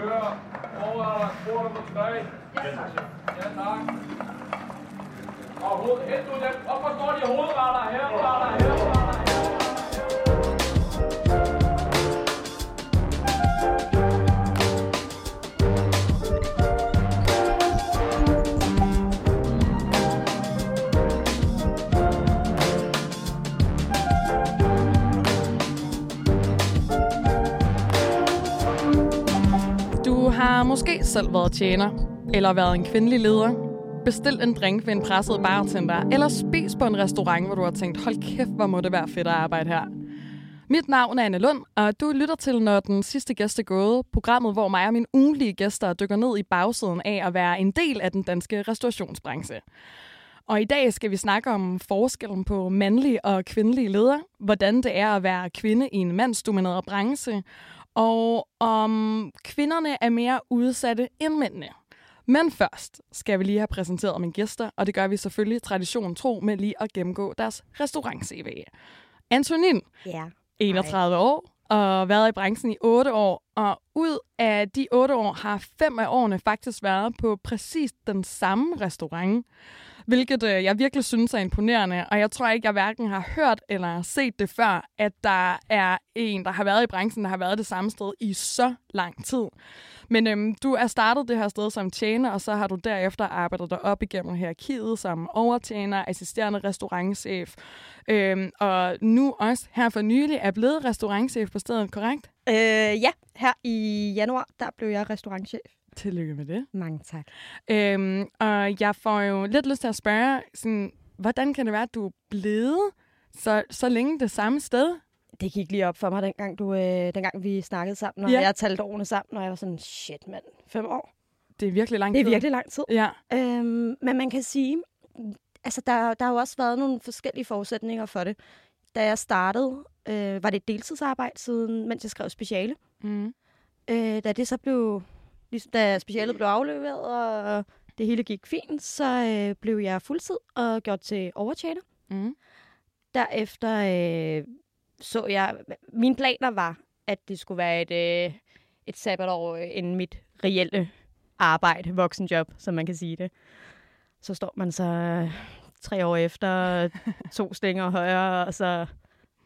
kører. Overretter, spor nummer 3. Ja, tak. Ja, tak. Og hoved, hent du dem. Hvorfor står de hovedretter her? Hovedretter her, har måske selv været tjener, eller været en kvindelig leder, bestil en drink ved en presset bartender, eller spis på en restaurant, hvor du har tænkt, hold kæft, hvor må det være fedt at arbejde her. Mit navn er Anne Lund, og du lytter til, når den sidste gæst er gået, programmet, hvor mig og mine ugenlige gæster dykker ned i bagsiden af at være en del af den danske restaurationsbranche. Og i dag skal vi snakke om forskellen på mandlige og kvindelige ledere, hvordan det er at være kvinde i en mandsdomineret branche, og om kvinderne er mere udsatte end mændene. Men først skal vi lige have præsenteret mine gæster, og det gør vi selvfølgelig tradition tro med lige at gennemgå deres restaurant-CV. Antonin, Ja. 31 år, og været i branchen i 8 år, og ud af de 8 år har fem af årene faktisk været på præcis den samme restaurant, hvilket øh, jeg virkelig synes er imponerende, og jeg tror ikke, jeg hverken har hørt eller set det før, at der er en, der har været i branchen, der har været det samme sted i så lang tid. Men øhm, du er startet det her sted som tjener, og så har du derefter arbejdet dig op igennem hierarkiet som overtjener, assisterende restaurantchef, øhm, og nu også her for nylig er blevet restaurantchef på stedet, korrekt? Øh, ja, her i januar, der blev jeg restaurantchef. Tillykke med det. Mange tak. Øhm, og jeg får jo lidt lyst til at spørge, sådan, hvordan kan det være, at du er blevet så, så længe det samme sted? Det gik lige op for mig, dengang, du, øh, dengang vi snakkede sammen, og Ja. jeg talte årene sammen, og jeg var sådan, shit mand, fem år. Det er virkelig lang Det er tid. virkelig lang tid. Ja, Øhm, men man kan sige, altså der, der har jo også været nogle forskellige forudsætninger for det. Da jeg startede, øh, var det et deltidsarbejde, siden, mens jeg skrev speciale. mm. Øh, da det så blev, ligesom, da specialet blev afleveret, og det hele gik fint, så øh, blev jeg fuldtid og gjort til overtjener. Mm. Derefter øh, så jeg, mine planer var, at det skulle være et, øh, et sabbatår øh, inden mit reelle arbejde, voksenjob, som man kan sige det. Så står man så øh, tre år efter, to stænger højere, og så,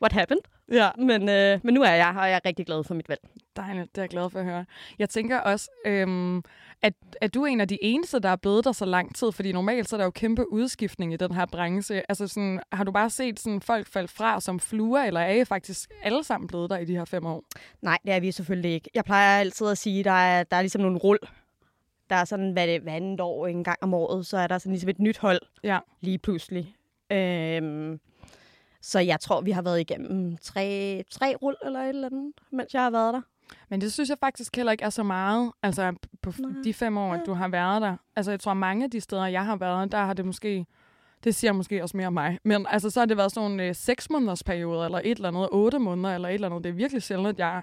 what happened? ja. Men, øh, men nu er jeg her, og jeg er rigtig glad for mit valg. Dejligt, det er jeg glad for at høre. Jeg tænker også, øhm, at, at du er en af de eneste, der er blevet der så lang tid, fordi normalt så er der jo kæmpe udskiftning i den her branche. Altså sådan, har du bare set sådan folk falde fra som fluer, eller er I faktisk alle sammen blevet der i de her fem år? Nej, det er vi selvfølgelig ikke. Jeg plejer altid at sige, at der er, der er ligesom nogle rull. Der er sådan, hvad det hver andet år, en gang om året, så er der sådan ligesom et nyt hold Ja. lige pludselig. Øhm, så jeg tror, vi har været igennem tre, tre rull eller et eller andet, mens jeg har været der. Men det synes jeg faktisk heller ikke er så meget, altså på Nej. de fem år, at du har været der. Altså jeg tror, mange af de steder, jeg har været, der har det måske, det siger måske også mere om mig, men altså så har det været sådan nogle øh, seks måneders periode, eller et eller andet, otte måneder, eller et eller andet. Det er virkelig sjældent, at jeg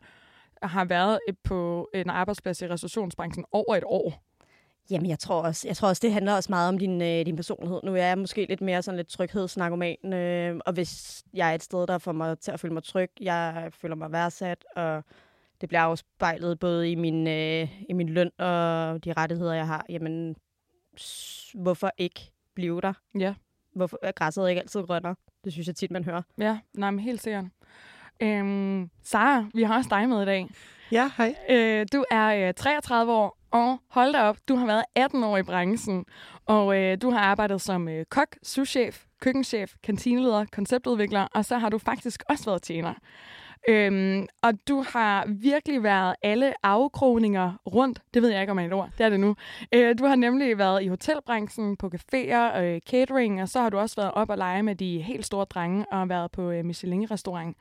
har været øh, på en arbejdsplads i restaurationsbranchen over et år. Jamen, jeg tror også, jeg tror også det handler også meget om din, øh, din personlighed. Nu er jeg måske lidt mere sådan lidt tryghedsnarkoman, øh, og hvis jeg er et sted, der får mig til at føle mig tryg, jeg føler mig værdsat, og det bliver afspejlet både i min, øh, i min løn og de rettigheder, jeg har, jamen, hvorfor ikke blive der? Ja. Hvorfor er græsset ikke altid grønnere? Det synes jeg tit, man hører. Ja, nej, men helt sikkert. Øhm, Sara, vi har også dig med i dag. Ja, hej. Øh, du er øh, 33 år, og hold da op, du har været 18 år i branchen, og øh, du har arbejdet som øh, kok, souschef, køkkenchef, kantineleder, konceptudvikler, og så har du faktisk også været tjener. Øhm, og du har virkelig været alle afkrogninger rundt. Det ved jeg ikke, om er et ord. Det er det nu. Øh, du har nemlig været i hotelbranchen, på caféer, øh, catering, og så har du også været op og lege med de helt store drenge og været på øh, Michelin-restaurant.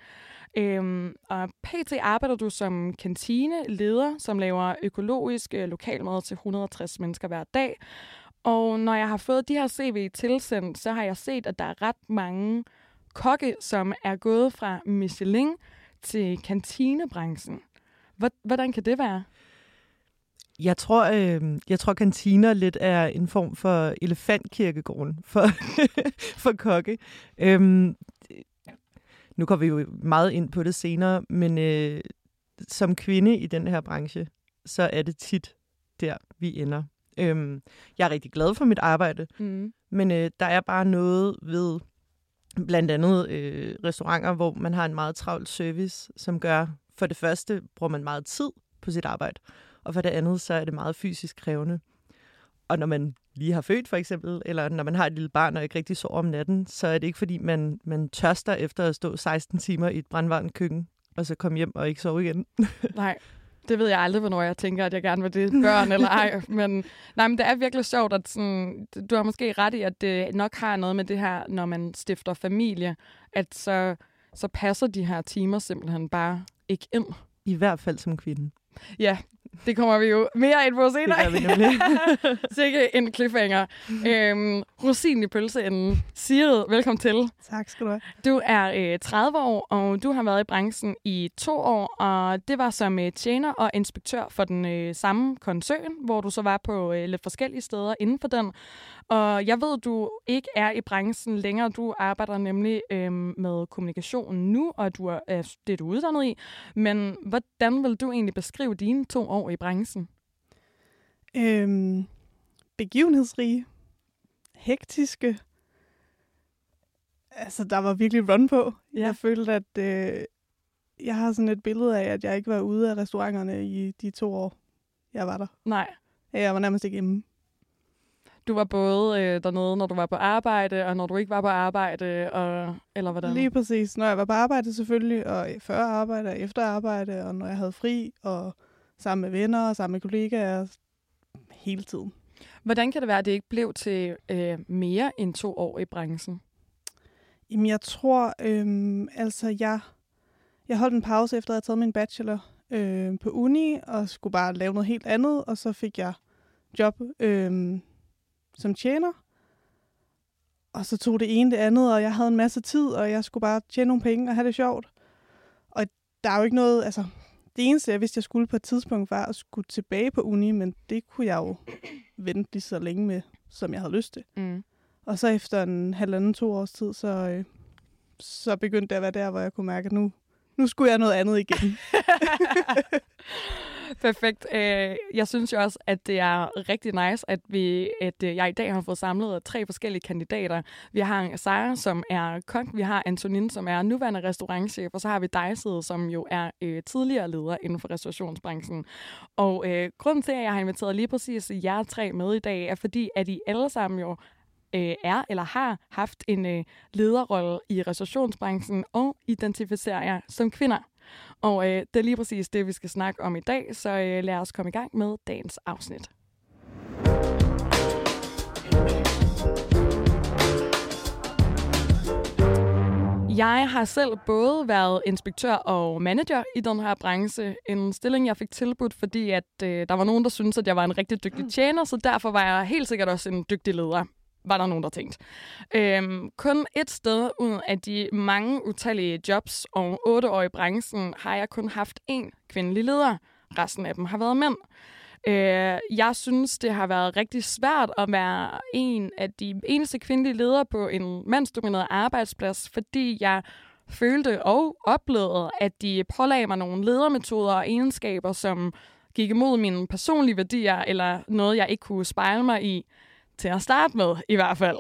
Øhm, og pt. arbejder du som kantineleder, som laver økologisk øh, lokalmad til 160 mennesker hver dag. Og når jeg har fået de her CV tilsendt, så har jeg set, at der er ret mange kokke, som er gået fra Michelin til kantinebranchen. Hvor- Hvordan kan det være? Jeg tror, øh, jeg tror kantiner lidt er en form for elefantkirkegården for, for kokke. Øhm, nu kommer vi jo meget ind på det senere, men øh, som kvinde i den her branche, så er det tit der, vi ender. Øhm, jeg er rigtig glad for mit arbejde, Mm. men øh, der er bare noget ved blandt andet øh, restauranter, hvor man har en meget travl service, som gør, for det første bruger man meget tid på sit arbejde, og for det andet, så er det meget fysisk krævende. Og når man lige har født for eksempel, eller når man har et lille barn og ikke rigtig sover om natten, så er det ikke fordi, man, man tørster efter at stå 16 timer i et brandvarmt køkken, og så komme hjem og ikke sove igen. Nej, det ved jeg aldrig, hvornår jeg tænker, at jeg gerne vil det børn eller ej. Men, nej, men det er virkelig sjovt, at sådan, du har måske ret i, at det nok har noget med det her, når man stifter familie, at så, så passer de her timer simpelthen bare ikke ind. I hvert fald som kvinde. Ja, det kommer vi jo mere ind på senere. Det gør vi nemlig. Sikke en cliffhanger. Øhm, rosin i pølseenden. Sigrid, velkommen til. Tak skal du have. Du er øh, 30 år, og du har været i branchen i to år, og det var som øh, tjener og inspektør for den øh, samme koncern, hvor du så var på øh, lidt forskellige steder inden for den. Og jeg ved, du ikke er i branchen længere. Du arbejder nemlig øh, med kommunikation nu, og du er øh, det, du er uddannet i. Men hvordan vil du egentlig beskrive dine to år i branchen? Øhm, begivenhedsrige, hektiske. Altså, der var virkelig run på. Ja. Jeg følte, at øh, jeg har sådan et billede af, at jeg ikke var ude af restauranterne i de to år, jeg var der. Nej, Jeg var nærmest ikke hjemme. Du var både øh, dernede, når du var på arbejde, og når du ikke var på arbejde, og, eller hvordan? Lige præcis. Når jeg var på arbejde selvfølgelig, og før arbejde og efter arbejde, og når jeg havde fri, og sammen med venner og sammen med kollegaer, hele tiden. Hvordan kan det være, at det ikke blev til øh, mere end to år i branchen? Jamen, jeg tror, øhm, altså, jeg, jeg holdt en pause efter, at jeg havde taget min bachelor øh, på uni, og skulle bare lave noget helt andet, og så fik jeg job øh, som tjener. Og så tog det ene det andet, og jeg havde en masse tid, og jeg skulle bare tjene nogle penge og have det sjovt. Og der er jo ikke noget, altså, det eneste, jeg vidste, jeg skulle på et tidspunkt, var at skulle tilbage på uni, men det kunne jeg jo vente lige så længe med, som jeg havde lyst til. Mm. Og så efter en halvanden, to års tid, så, øh, så begyndte det at være der, hvor jeg kunne mærke, at nu, nu skulle jeg noget andet igen. Perfekt. Øh, jeg synes jo også, at det er rigtig nice, at, vi, at øh, jeg i dag har fået samlet tre forskellige kandidater. Vi har Sara, som er kok, vi har Antonin, som er nuværende restaurantchef, og så har vi dig, som jo er øh, tidligere leder inden for restaurationsbranchen. Og øh, grunden til, at jeg har inviteret lige præcis jer tre med i dag, er fordi, at I alle sammen jo øh, er eller har haft en øh, lederrolle i restaurationsbranchen og identificerer jer som kvinder. Og øh, det er lige præcis det, vi skal snakke om i dag, så øh, lad os komme i gang med dagens afsnit. Jeg har selv både været inspektør og manager i den her branche. En stilling, jeg fik tilbudt, fordi at, øh, der var nogen, der syntes, at jeg var en rigtig dygtig tjener, så derfor var jeg helt sikkert også en dygtig leder var der nogen, der tænkte. Øhm, kun et sted ud af de mange utallige jobs og otte år i branchen har jeg kun haft én kvindelig leder. Resten af dem har været mænd. Øh, jeg synes, det har været rigtig svært at være en af de eneste kvindelige ledere på en mandsdomineret arbejdsplads, fordi jeg følte og oplevede, at de pålagde mig nogle ledermetoder og egenskaber, som gik imod mine personlige værdier, eller noget, jeg ikke kunne spejle mig i til at starte med, i hvert fald.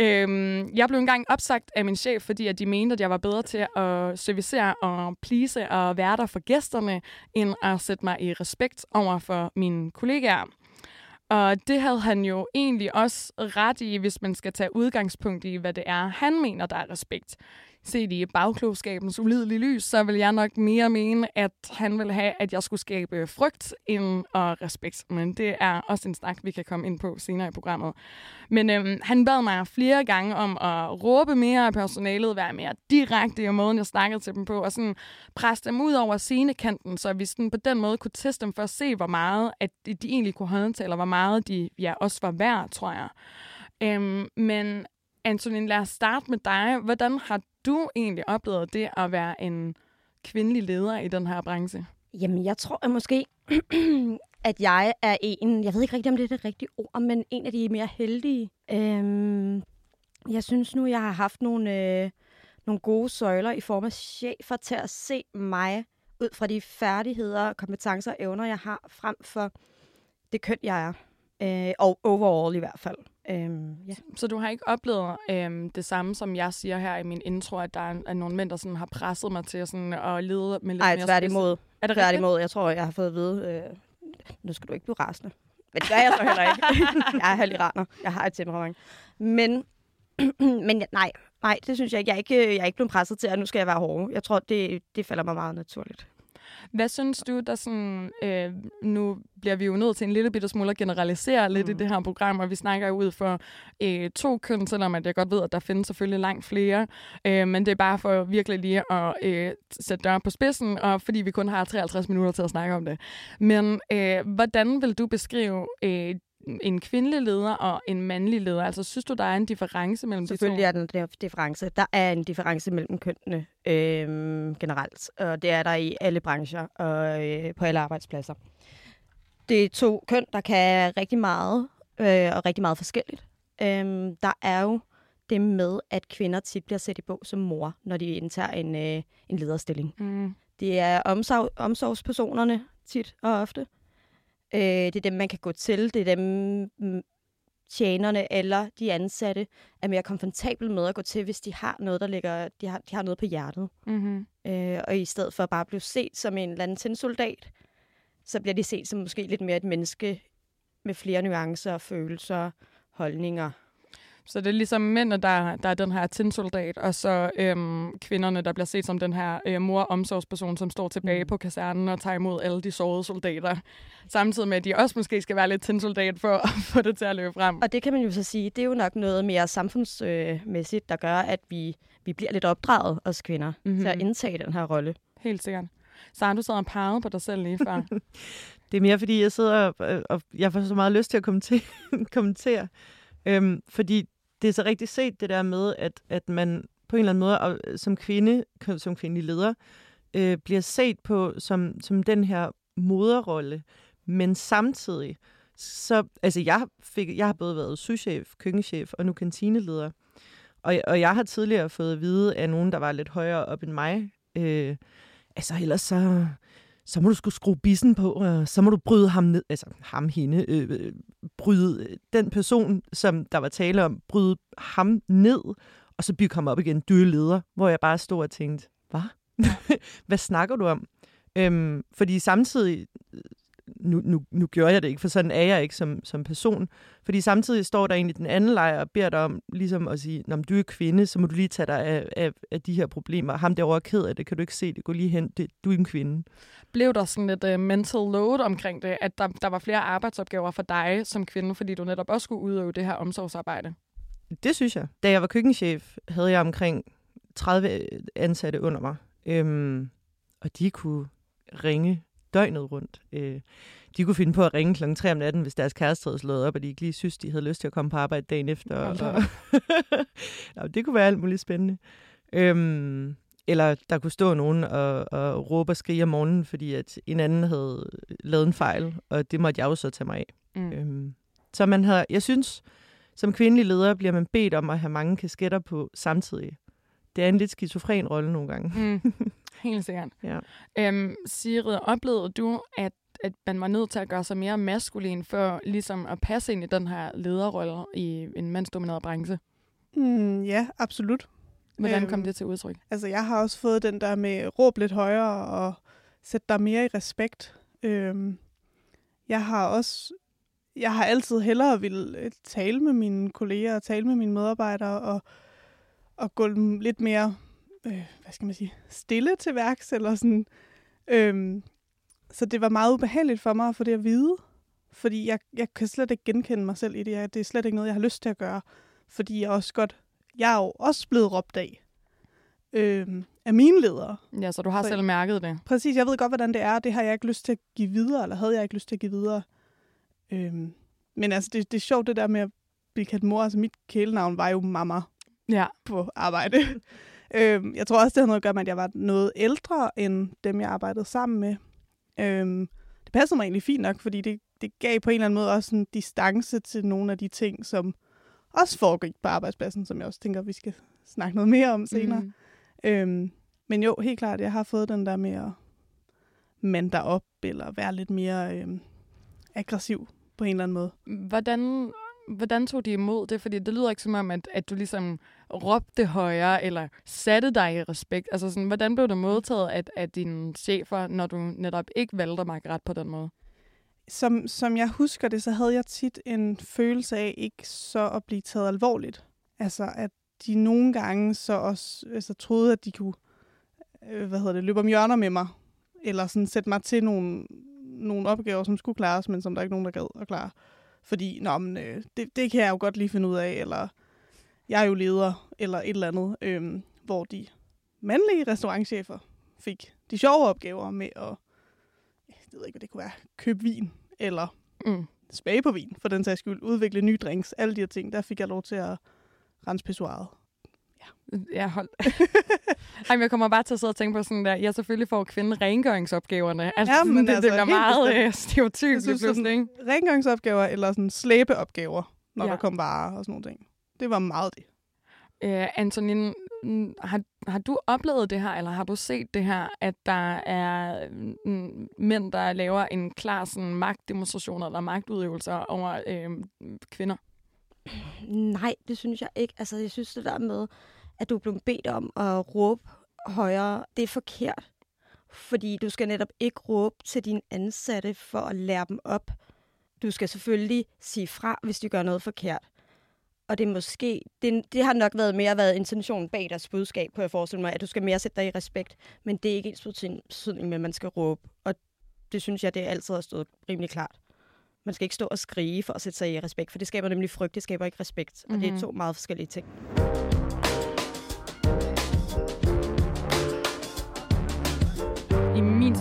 øhm, jeg blev engang opsagt af min chef, fordi at de mente, at jeg var bedre til at servicere og please og være der for gæsterne, end at sætte mig i respekt over for mine kollegaer. Og det havde han jo egentlig også ret i, hvis man skal tage udgangspunkt i, hvad det er, han mener, der er respekt. Set i bagklogskabens ulidelige lys, så vil jeg nok mere mene, at han vil have, at jeg skulle skabe frygt end og respekt. Men det er også en snak, vi kan komme ind på senere i programmet. Men øhm, han bad mig flere gange om at råbe mere af personalet, være mere direkte i måden, jeg snakkede til dem på, og sådan presse dem ud over scenekanten, så vi sådan på den måde kunne teste dem for at se, hvor meget at de, de egentlig kunne holde til, eller hvor meget de ja, også var værd, tror jeg. Øhm, men Antonin, lad os starte med dig. Hvordan har du egentlig oplevet det at være en kvindelig leder i den her branche? Jamen, jeg tror at måske, at jeg er en, jeg ved ikke rigtig, om det er det rigtige ord, men en af de mere heldige. Øhm, jeg synes nu, jeg har haft nogle, øh, nogle gode søjler i form af chefer til at se mig ud fra de færdigheder, kompetencer og evner, jeg har, frem for det køn, jeg er. Øh, og overall i hvert fald. Øhm, ja. Så du har ikke oplevet øhm, det samme, som jeg siger her i min intro, at der er, er nogle mænd, der sådan har presset mig til sådan, at lede med lidt Ej, mere tværtimod. Er det? Tværtimod, jeg tror, jeg har fået at vide, øh, nu skal du ikke blive rasende. Men det gør jeg så heller ikke. jeg er halviraner. Jeg har et temperament. Men, men nej, nej, det synes jeg ikke. Jeg er ikke, jeg er ikke blevet presset til, at nu skal jeg være hård. Jeg tror, det, det falder mig meget naturligt. Hvad synes du, der sådan... Øh, nu bliver vi jo nødt til en lille bitte smule at generalisere lidt mm. i det her program, og vi snakker jo ud for øh, to køn, selvom at jeg godt ved, at der findes selvfølgelig langt flere. Øh, men det er bare for virkelig lige at øh, sætte døren på spidsen, og fordi vi kun har 53 minutter til at snakke om det. Men øh, hvordan vil du beskrive øh, en kvindelig leder og en mandlig leder? Altså, synes du, der er en difference mellem de to? Selvfølgelig er der en difference. Der er en difference mellem kønnene øh, generelt, og det er der i alle brancher og øh, på alle arbejdspladser. Det er to køn, der kan rigtig meget, øh, og rigtig meget forskelligt. Øh, der er jo det med, at kvinder tit bliver sat i bog som mor, når de indtager en, øh, en lederstilling. Mm. Det er omsorg, omsorgspersonerne tit og ofte. Øh, det er dem, man kan gå til. Det er dem, mm, tjenerne eller de ansatte er mere komfortable med at gå til, hvis de har noget, der ligger, de har, de har noget på hjertet. Mm-hmm. Øh, og i stedet for bare at blive set som en eller anden tændsoldat, så bliver de set som måske lidt mere et menneske med flere nuancer, følelser, holdninger. Så det er ligesom mændene, der, der er den her tinsoldat, og så øhm, kvinderne, der bliver set som den her øh, mor-omsorgsperson, som står tilbage Mm. på kasernen og tager imod alle de sårede soldater. Samtidig med, at de også måske skal være lidt tinsoldat for at få det til at løbe frem. Og det kan man jo så sige, det er jo nok noget mere samfundsmæssigt, der gør, at vi, vi bliver lidt opdraget, os kvinder, Mhm. mm-hmm. til at indtage den her rolle. Helt sikkert. Så har du sad og peget på dig selv lige før. Det er mere, fordi jeg sidder og, og jeg får så meget lyst til at kommentere. kommentere. Øhm, fordi det er så rigtig set det der med, at, at man på en eller anden måde og, øh, som kvinde, som kvindelig leder, øh, bliver set på som, som den her moderrolle. Men samtidig, så, altså jeg, fik, jeg har både været souschef, køkkenchef og nu kantineleder. Og, og jeg har tidligere fået at vide af nogen, der var lidt højere op end mig, øh, altså ellers så, så må du skulle skrue bissen på, og så må du bryde ham ned, altså ham, hende, øh, øh bryde øh, den person, som der var tale om, bryde ham ned, og så bygge ham op igen, du er leder, hvor jeg bare stod og tænkte, hvad? Hvad snakker du om? Øhm, fordi samtidig, nu, nu, nu gjorde jeg det ikke, for sådan er jeg ikke som, som person, fordi samtidig står der egentlig den anden lejr og beder dig om ligesom at sige, når du er kvinde, så må du lige tage dig af, af, af de her problemer. Ham derovre er ked af det, kan du ikke se det, gå lige hen, det, du er en kvinde. Blev der sådan et uh, mental load omkring det, at der, der var flere arbejdsopgaver for dig som kvinde, fordi du netop også skulle udøve det her omsorgsarbejde? Det synes jeg. Da jeg var køkkenchef, havde jeg omkring 30 ansatte under mig. Øhm, og de kunne ringe døgnet rundt. Øh, de kunne finde på at ringe klokken 3 om natten, hvis deres kæreste havde slået op, og de ikke lige synes, de havde lyst til at komme på arbejde dagen efter. Og, Nå, det kunne være alt muligt spændende. Øhm, eller der kunne stå nogen og, og råbe og skrige om morgenen, fordi at en anden havde lavet en fejl, og det måtte jeg jo så tage mig af. Mm. Øhm, så man havde, jeg synes, som kvindelig leder bliver man bedt om at have mange kasketter på samtidig. Det er en lidt skizofren rolle nogle gange. Mm. Helt sikkert. Ja. Øhm, Sigrid, oplevede du, at, at man var nødt til at gøre sig mere maskulin for ligesom at passe ind i den her lederrolle i en mandsdomineret branche? Mm, ja, absolut. Hvordan Øhm, kom det til udtryk? Altså, jeg har også fået den der med råb lidt højere og sætte dig mere i respekt. Øhm, jeg har også, jeg har altid hellere vil øh, tale med mine kolleger og tale med mine medarbejdere og, og gå lidt mere, øh, hvad skal man sige, stille til værks eller sådan. Øhm, så det var meget ubehageligt for mig at få det at vide, fordi jeg, jeg kan slet ikke genkende mig selv i det. Jeg, det er slet ikke noget, jeg har lyst til at gøre, fordi jeg også godt, jeg er jo også blevet råbt af øhm, af mine ledere. Ja, så du har så- selv mærket det. Præcis, jeg ved godt, hvordan det er. Det har jeg ikke lyst til at give videre, eller havde jeg ikke lyst til at give videre. Øhm, men altså, det, det er sjovt det der med at blive kaldt mor. Altså, mit kælenavn var jo mamma Ja. på arbejde. Øhm, jeg tror også, det havde noget at gøre med, at jeg var noget ældre end dem, jeg arbejdede sammen med. Øhm, det passede mig egentlig fint nok, fordi det, det gav på en eller anden måde også en distance til nogle af de ting, som også foregik på arbejdspladsen, som jeg også tænker, vi skal snakke noget mere om senere. Mm. Øhm, men jo, helt klart, jeg har fået den der med at mand der op, eller være lidt mere øh, aggressiv på en eller anden måde. Hvordan, hvordan tog de imod det? Fordi det lyder ikke som om, at, at du ligesom råbte højere, eller satte dig i respekt. Altså sådan, hvordan blev det modtaget af, af dine chefer, når du netop ikke valgte at ret på den måde? Som, som jeg husker det, så havde jeg tit en følelse af ikke så at blive taget alvorligt. Altså, at de nogle gange så også altså, troede, at de kunne øh, hvad hedder det, løbe om hjørner med mig, eller sådan sætte mig til nogle, nogle opgaver, som skulle klares, men som der ikke er nogen, der gad at klare. Fordi, nå, men, øh, det, det kan jeg jo godt lige finde ud af, eller jeg er jo leder, eller et eller andet, øh, hvor de mandlige restaurantchefer fik de sjove opgaver med at, jeg ved ikke, hvad det kunne være, købe vin, eller mm. smage på vin, for den sags skyld, udvikle nye drinks, alle de her ting. Der fik jeg lov til at rense pissoiret. Ja. hold. Ej, men jeg kommer bare til at sidde og tænke på sådan der, jeg selvfølgelig får kvinden rengøringsopgaverne. Altså, ja, men det, altså, det bliver meget øh, stereotypt. Jeg synes, sådan, rengøringsopgaver eller sådan slæbeopgaver, når ja. der kom varer og sådan noget. Det var meget det. Uh, Antonin, har, har du oplevet det her, eller har du set det her, at der er mænd, der laver en klar sådan, magtdemonstration eller magtudøvelser over øh, kvinder? Nej, det synes jeg ikke. Altså, jeg synes det der med, at du er blevet bedt om at råbe højere, det er forkert. Fordi du skal netop ikke råbe til dine ansatte for at lære dem op. Du skal selvfølgelig sige fra, hvis de gør noget forkert. Og det måske, det, det har nok været mere været intentionen bag deres budskab, på jeg forestille mig, at du skal mere sætte dig i respekt. Men det er ikke ens betydning med, at man skal råbe. Og det synes jeg, det altid har stået rimelig klart. Man skal ikke stå og skrige for at sætte sig i respekt, for det skaber nemlig frygt, det skaber ikke respekt. Og mm-hmm. det er mhm. to meget forskellige ting.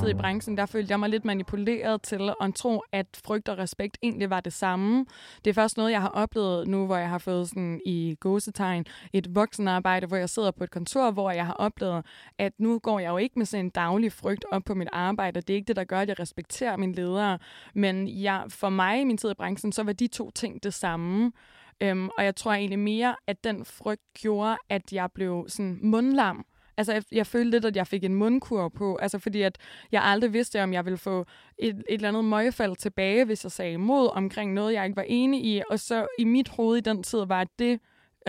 Tid i branchen, der følte jeg mig lidt manipuleret til at tro, at frygt og respekt egentlig var det samme. Det er først noget, jeg har oplevet nu, hvor jeg har fået sådan i gåsetegn et voksenarbejde, hvor jeg sidder på et kontor, hvor jeg har oplevet, at nu går jeg jo ikke med sådan en daglig frygt op på mit arbejde. Det er ikke det, der gør, at jeg respekterer mine ledere. Men jeg, for mig i min tid i branchen, så var de to ting det samme. Øhm, og jeg tror egentlig mere, at den frygt gjorde, at jeg blev sådan mundlam Altså, jeg, jeg følte lidt, at jeg fik en mundkur på, altså fordi at jeg aldrig vidste, om jeg ville få et, et eller andet møgefald tilbage, hvis jeg sagde imod omkring noget, jeg ikke var enig i. Og så i mit hoved i den tid var det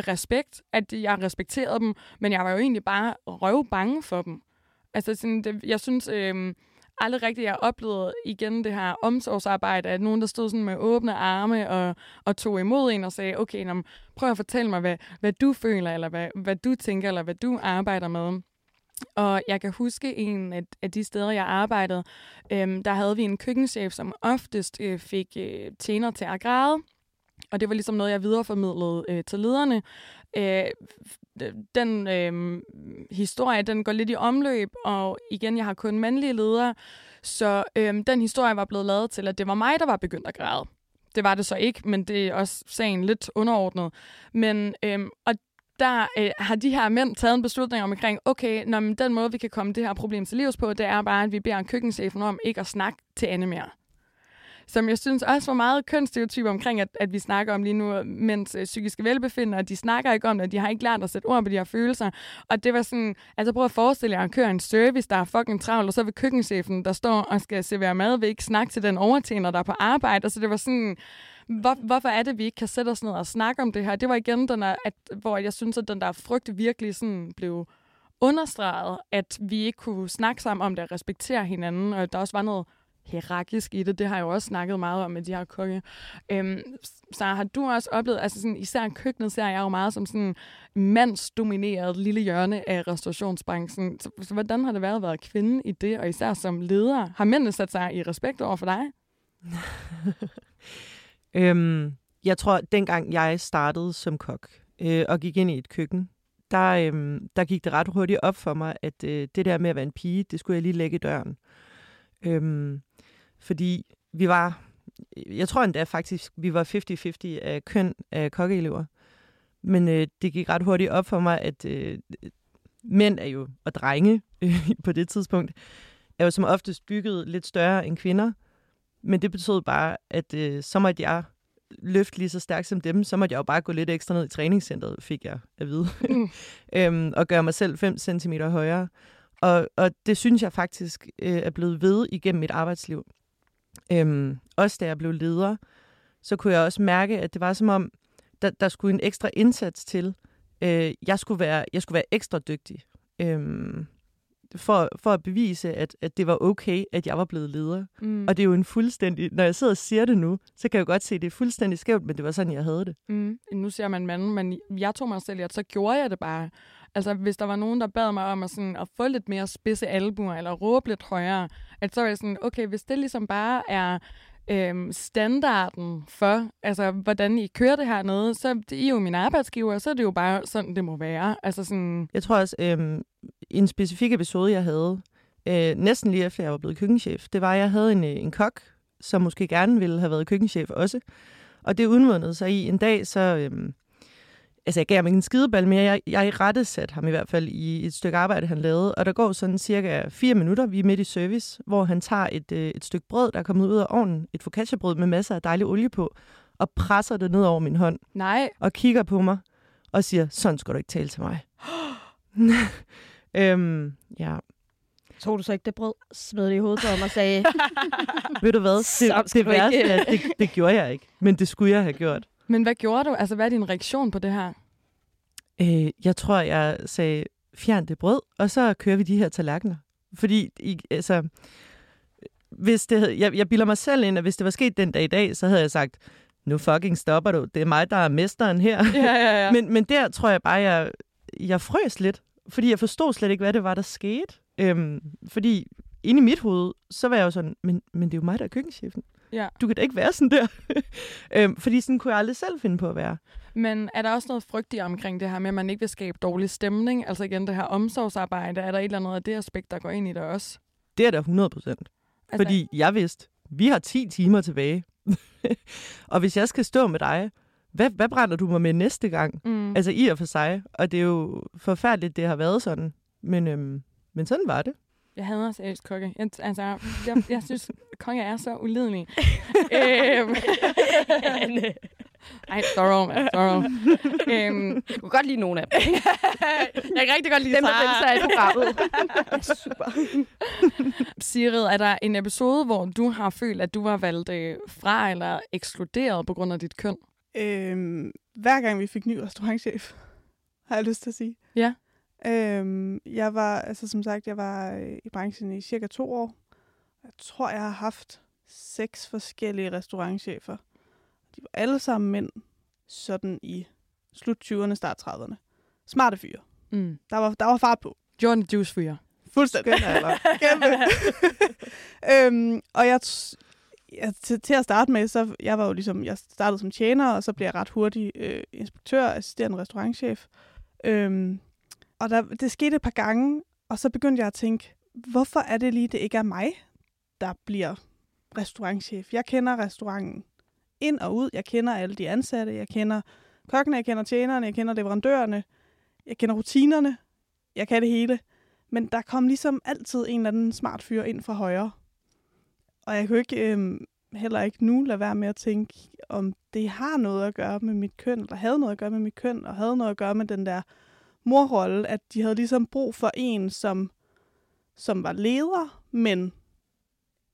respekt, at jeg respekterede dem, men jeg var jo egentlig bare røv bange for dem. Altså, sådan, det, jeg synes... Øh, aldrig rigtig, jeg oplevede igen det her omsorgsarbejde, at nogen, der stod sådan med åbne arme og, og tog imod en og sagde, okay, nå, prøv at fortælle mig, hvad, hvad du føler, eller hvad, hvad du tænker, eller hvad du arbejder med. Og jeg kan huske en af de steder, jeg arbejdede, øhm, der havde vi en køkkenchef, som oftest øh, fik øh, tjener til at græde. Og det var ligesom noget, jeg videreformidlede øh, til lederne. Øh, den øh, historie, den går lidt i omløb, og igen, jeg har kun mandlige ledere, så øh, den historie var blevet lavet til, at det var mig, der var begyndt at græde. Det var det så ikke, men det er også sagen lidt underordnet. Men, øh, og der øh, har de her mænd taget en beslutning omkring, okay, når den måde, vi kan komme det her problem til livs på, det er bare, at vi beder køkkenchefen om ikke at snakke til Anne mere som jeg synes også var meget kønsstereotyp omkring, at, at vi snakker om lige nu, mens øh, psykiske velbefindende, og de snakker ikke om det, de har ikke lært at sætte ord på de her følelser. Og det var sådan, altså prøv at forestille jer at køre en service, der er fucking travl, og så vil køkkenchefen, der står og skal servere mad, vil ikke snakke til den overtjener, der er på arbejde. Altså det var sådan, hvor, hvorfor er det, vi ikke kan sætte os ned og snakke om det her? Det var igen den der, at, hvor jeg synes, at den der frygt virkelig sådan blev understreget, at vi ikke kunne snakke sammen om det og respektere hinanden, og der også var noget hierarkisk i det. Det har jeg jo også snakket meget om med de her kokke. Øhm, så har du også oplevet, altså sådan, især køkkenet ser jeg jo meget som sådan mandsdomineret lille hjørne af restaurationsbranchen. Så, så hvordan har det været at være kvinde i det, og især som leder? Har mændene sat sig i respekt over for dig? øhm, jeg tror, dengang jeg startede som kok øh, og gik ind i et køkken, der, øh, der gik det ret hurtigt op for mig, at øh, det der med at være en pige, det skulle jeg lige lægge i døren. Øhm, fordi vi var, jeg tror endda faktisk, vi var 50-50 af køn af kokkeelever. Men øh, det gik ret hurtigt op for mig, at øh, mænd er jo, og drenge øh, på det tidspunkt, er jo som oftest bygget lidt større end kvinder. Men det betød bare, at øh, så måtte jeg løfte lige så stærkt som dem, så måtte jeg jo bare gå lidt ekstra ned i træningscenteret, fik jeg at vide. Mm. øhm, og gøre mig selv 5 cm højere. Og, og det synes jeg faktisk øh, er blevet ved igennem mit arbejdsliv. Øhm, også da jeg blev leder, så kunne jeg også mærke, at det var som om, der, der skulle en ekstra indsats til. Øh, jeg, skulle være, jeg skulle være ekstra dygtig. Øhm, for, for at bevise, at, at det var okay, at jeg var blevet leder. Mm. Og det er jo en fuldstændig... Når jeg sidder og siger det nu, så kan jeg jo godt se, at det er fuldstændig skævt, men det var sådan, jeg havde det. Mm. Nu siger man manden, men jeg tog mig selv i, at så gjorde jeg det bare. Altså, hvis der var nogen, der bad mig om at, sådan, at få lidt mere spidse albuer, eller råbe lidt højere, at så var jeg sådan, okay, hvis det ligesom bare er øhm, standarden for, altså, hvordan I kører det hernede, så det I er jo min arbejdsgiver, så er det jo bare sådan, det må være. Altså sådan, Jeg tror også, øhm, en specifik episode, jeg havde, øh, næsten lige efter jeg var blevet køkkenchef, det var, at jeg havde en, øh, en kok, som måske gerne ville have været køkkenchef også. Og det udmundede sig i en dag, så... Øhm, altså, jeg gav ham ikke en skideball mere. Jeg, jeg rettesat ham i hvert fald i et stykke arbejde, han lavede. Og der går sådan cirka fire minutter, vi er midt i service, hvor han tager et, øh, et stykke brød, der er kommet ud af ovnen, et focaccia-brød med masser af dejlig olie på, og presser det ned over min hånd nej, og kigger på mig og siger, sådan skal du ikke tale til mig. øhm, ja. Tog du så ikke det brød, smed det i hovedet på ham og sagde, Ved du hvad? Det, det værste at det, det gjorde jeg ikke. Men det skulle jeg have gjort. Men hvad gjorde du? Altså, hvad er din reaktion på det her? Øh, jeg tror, jeg sagde, fjern det brød, og så kører vi de her tallerkener. Fordi, i, altså, hvis det havde, jeg, jeg bilder mig selv ind, at hvis det var sket den dag i dag, så havde jeg sagt, nu fucking stopper du. Det er mig, der er mesteren her. Ja, ja, ja. Men, men der tror jeg bare, jeg, jeg frøs lidt, fordi jeg forstod slet ikke, hvad det var, der skete. Øhm, fordi inde i mit hoved, så var jeg jo sådan, men, men det er jo mig, der er køkkenchefen. Ja. Du kan da ikke være sådan der. øhm, fordi sådan kunne jeg aldrig selv finde på at være. Men er der også noget frygt i omkring det her med, at man ikke vil skabe dårlig stemning? Altså igen, det her omsorgsarbejde, er der et eller andet af det aspekt, der går ind i det også? Det er da 100 procent. Altså, Fordi jeg vidste, vi har 10 timer tilbage. og hvis jeg skal stå med dig, hvad, hvad brænder du mig med næste gang? Mm. Altså i og for sig. Og det er jo forfærdeligt, det har været sådan. Men, øhm, men sådan var det. Jeg hader seriøst kokke. Jeg, altså, jeg, jeg synes, kokke er så ulidelig. øhm, ej, thorough, man, thorough. øhm, du kunne godt lide nogle af dem. jeg kan rigtig godt lide Dem, der deltager i programmet. Ja, super. Sigrid, er der en episode, hvor du har følt, at du var valgt øh, fra eller ekskluderet på grund af dit køn? Øhm, hver gang vi fik ny restaurantchef, har jeg lyst til at sige. Ja. Øhm, jeg var, altså som sagt, jeg var øh, i branchen i cirka to år. Jeg tror, jeg har haft seks forskellige restaurantchefer. De var alle sammen mænd, sådan i slut 20'erne, start 30'erne. Smarte fyre. Mm. Der var, der var fart på. Jordan Juice Fyre. Fuldstændig. Kæmpe. øhm, og jeg, ja, til, til at starte med, så jeg var jo ligesom, jeg startede som tjener, og så blev jeg ret hurtigt øh, inspektør, assisterende restaurantchef. Øhm, og der, det skete et par gange, og så begyndte jeg at tænke, hvorfor er det lige, det ikke er mig, der bliver restaurantchef? Jeg kender restauranten ind og ud. Jeg kender alle de ansatte. Jeg kender kokkene, jeg kender tjenerne, jeg kender leverandørerne. Jeg kender rutinerne. Jeg kan det hele. Men der kom ligesom altid en eller anden smart fyr ind fra højre. Og jeg kunne ikke øh, heller ikke nu lade være med at tænke, om det har noget at gøre med mit køn, eller havde noget at gøre med mit køn, og havde noget at gøre med den der morrolle, at de havde ligesom brug for en, som, som var leder, men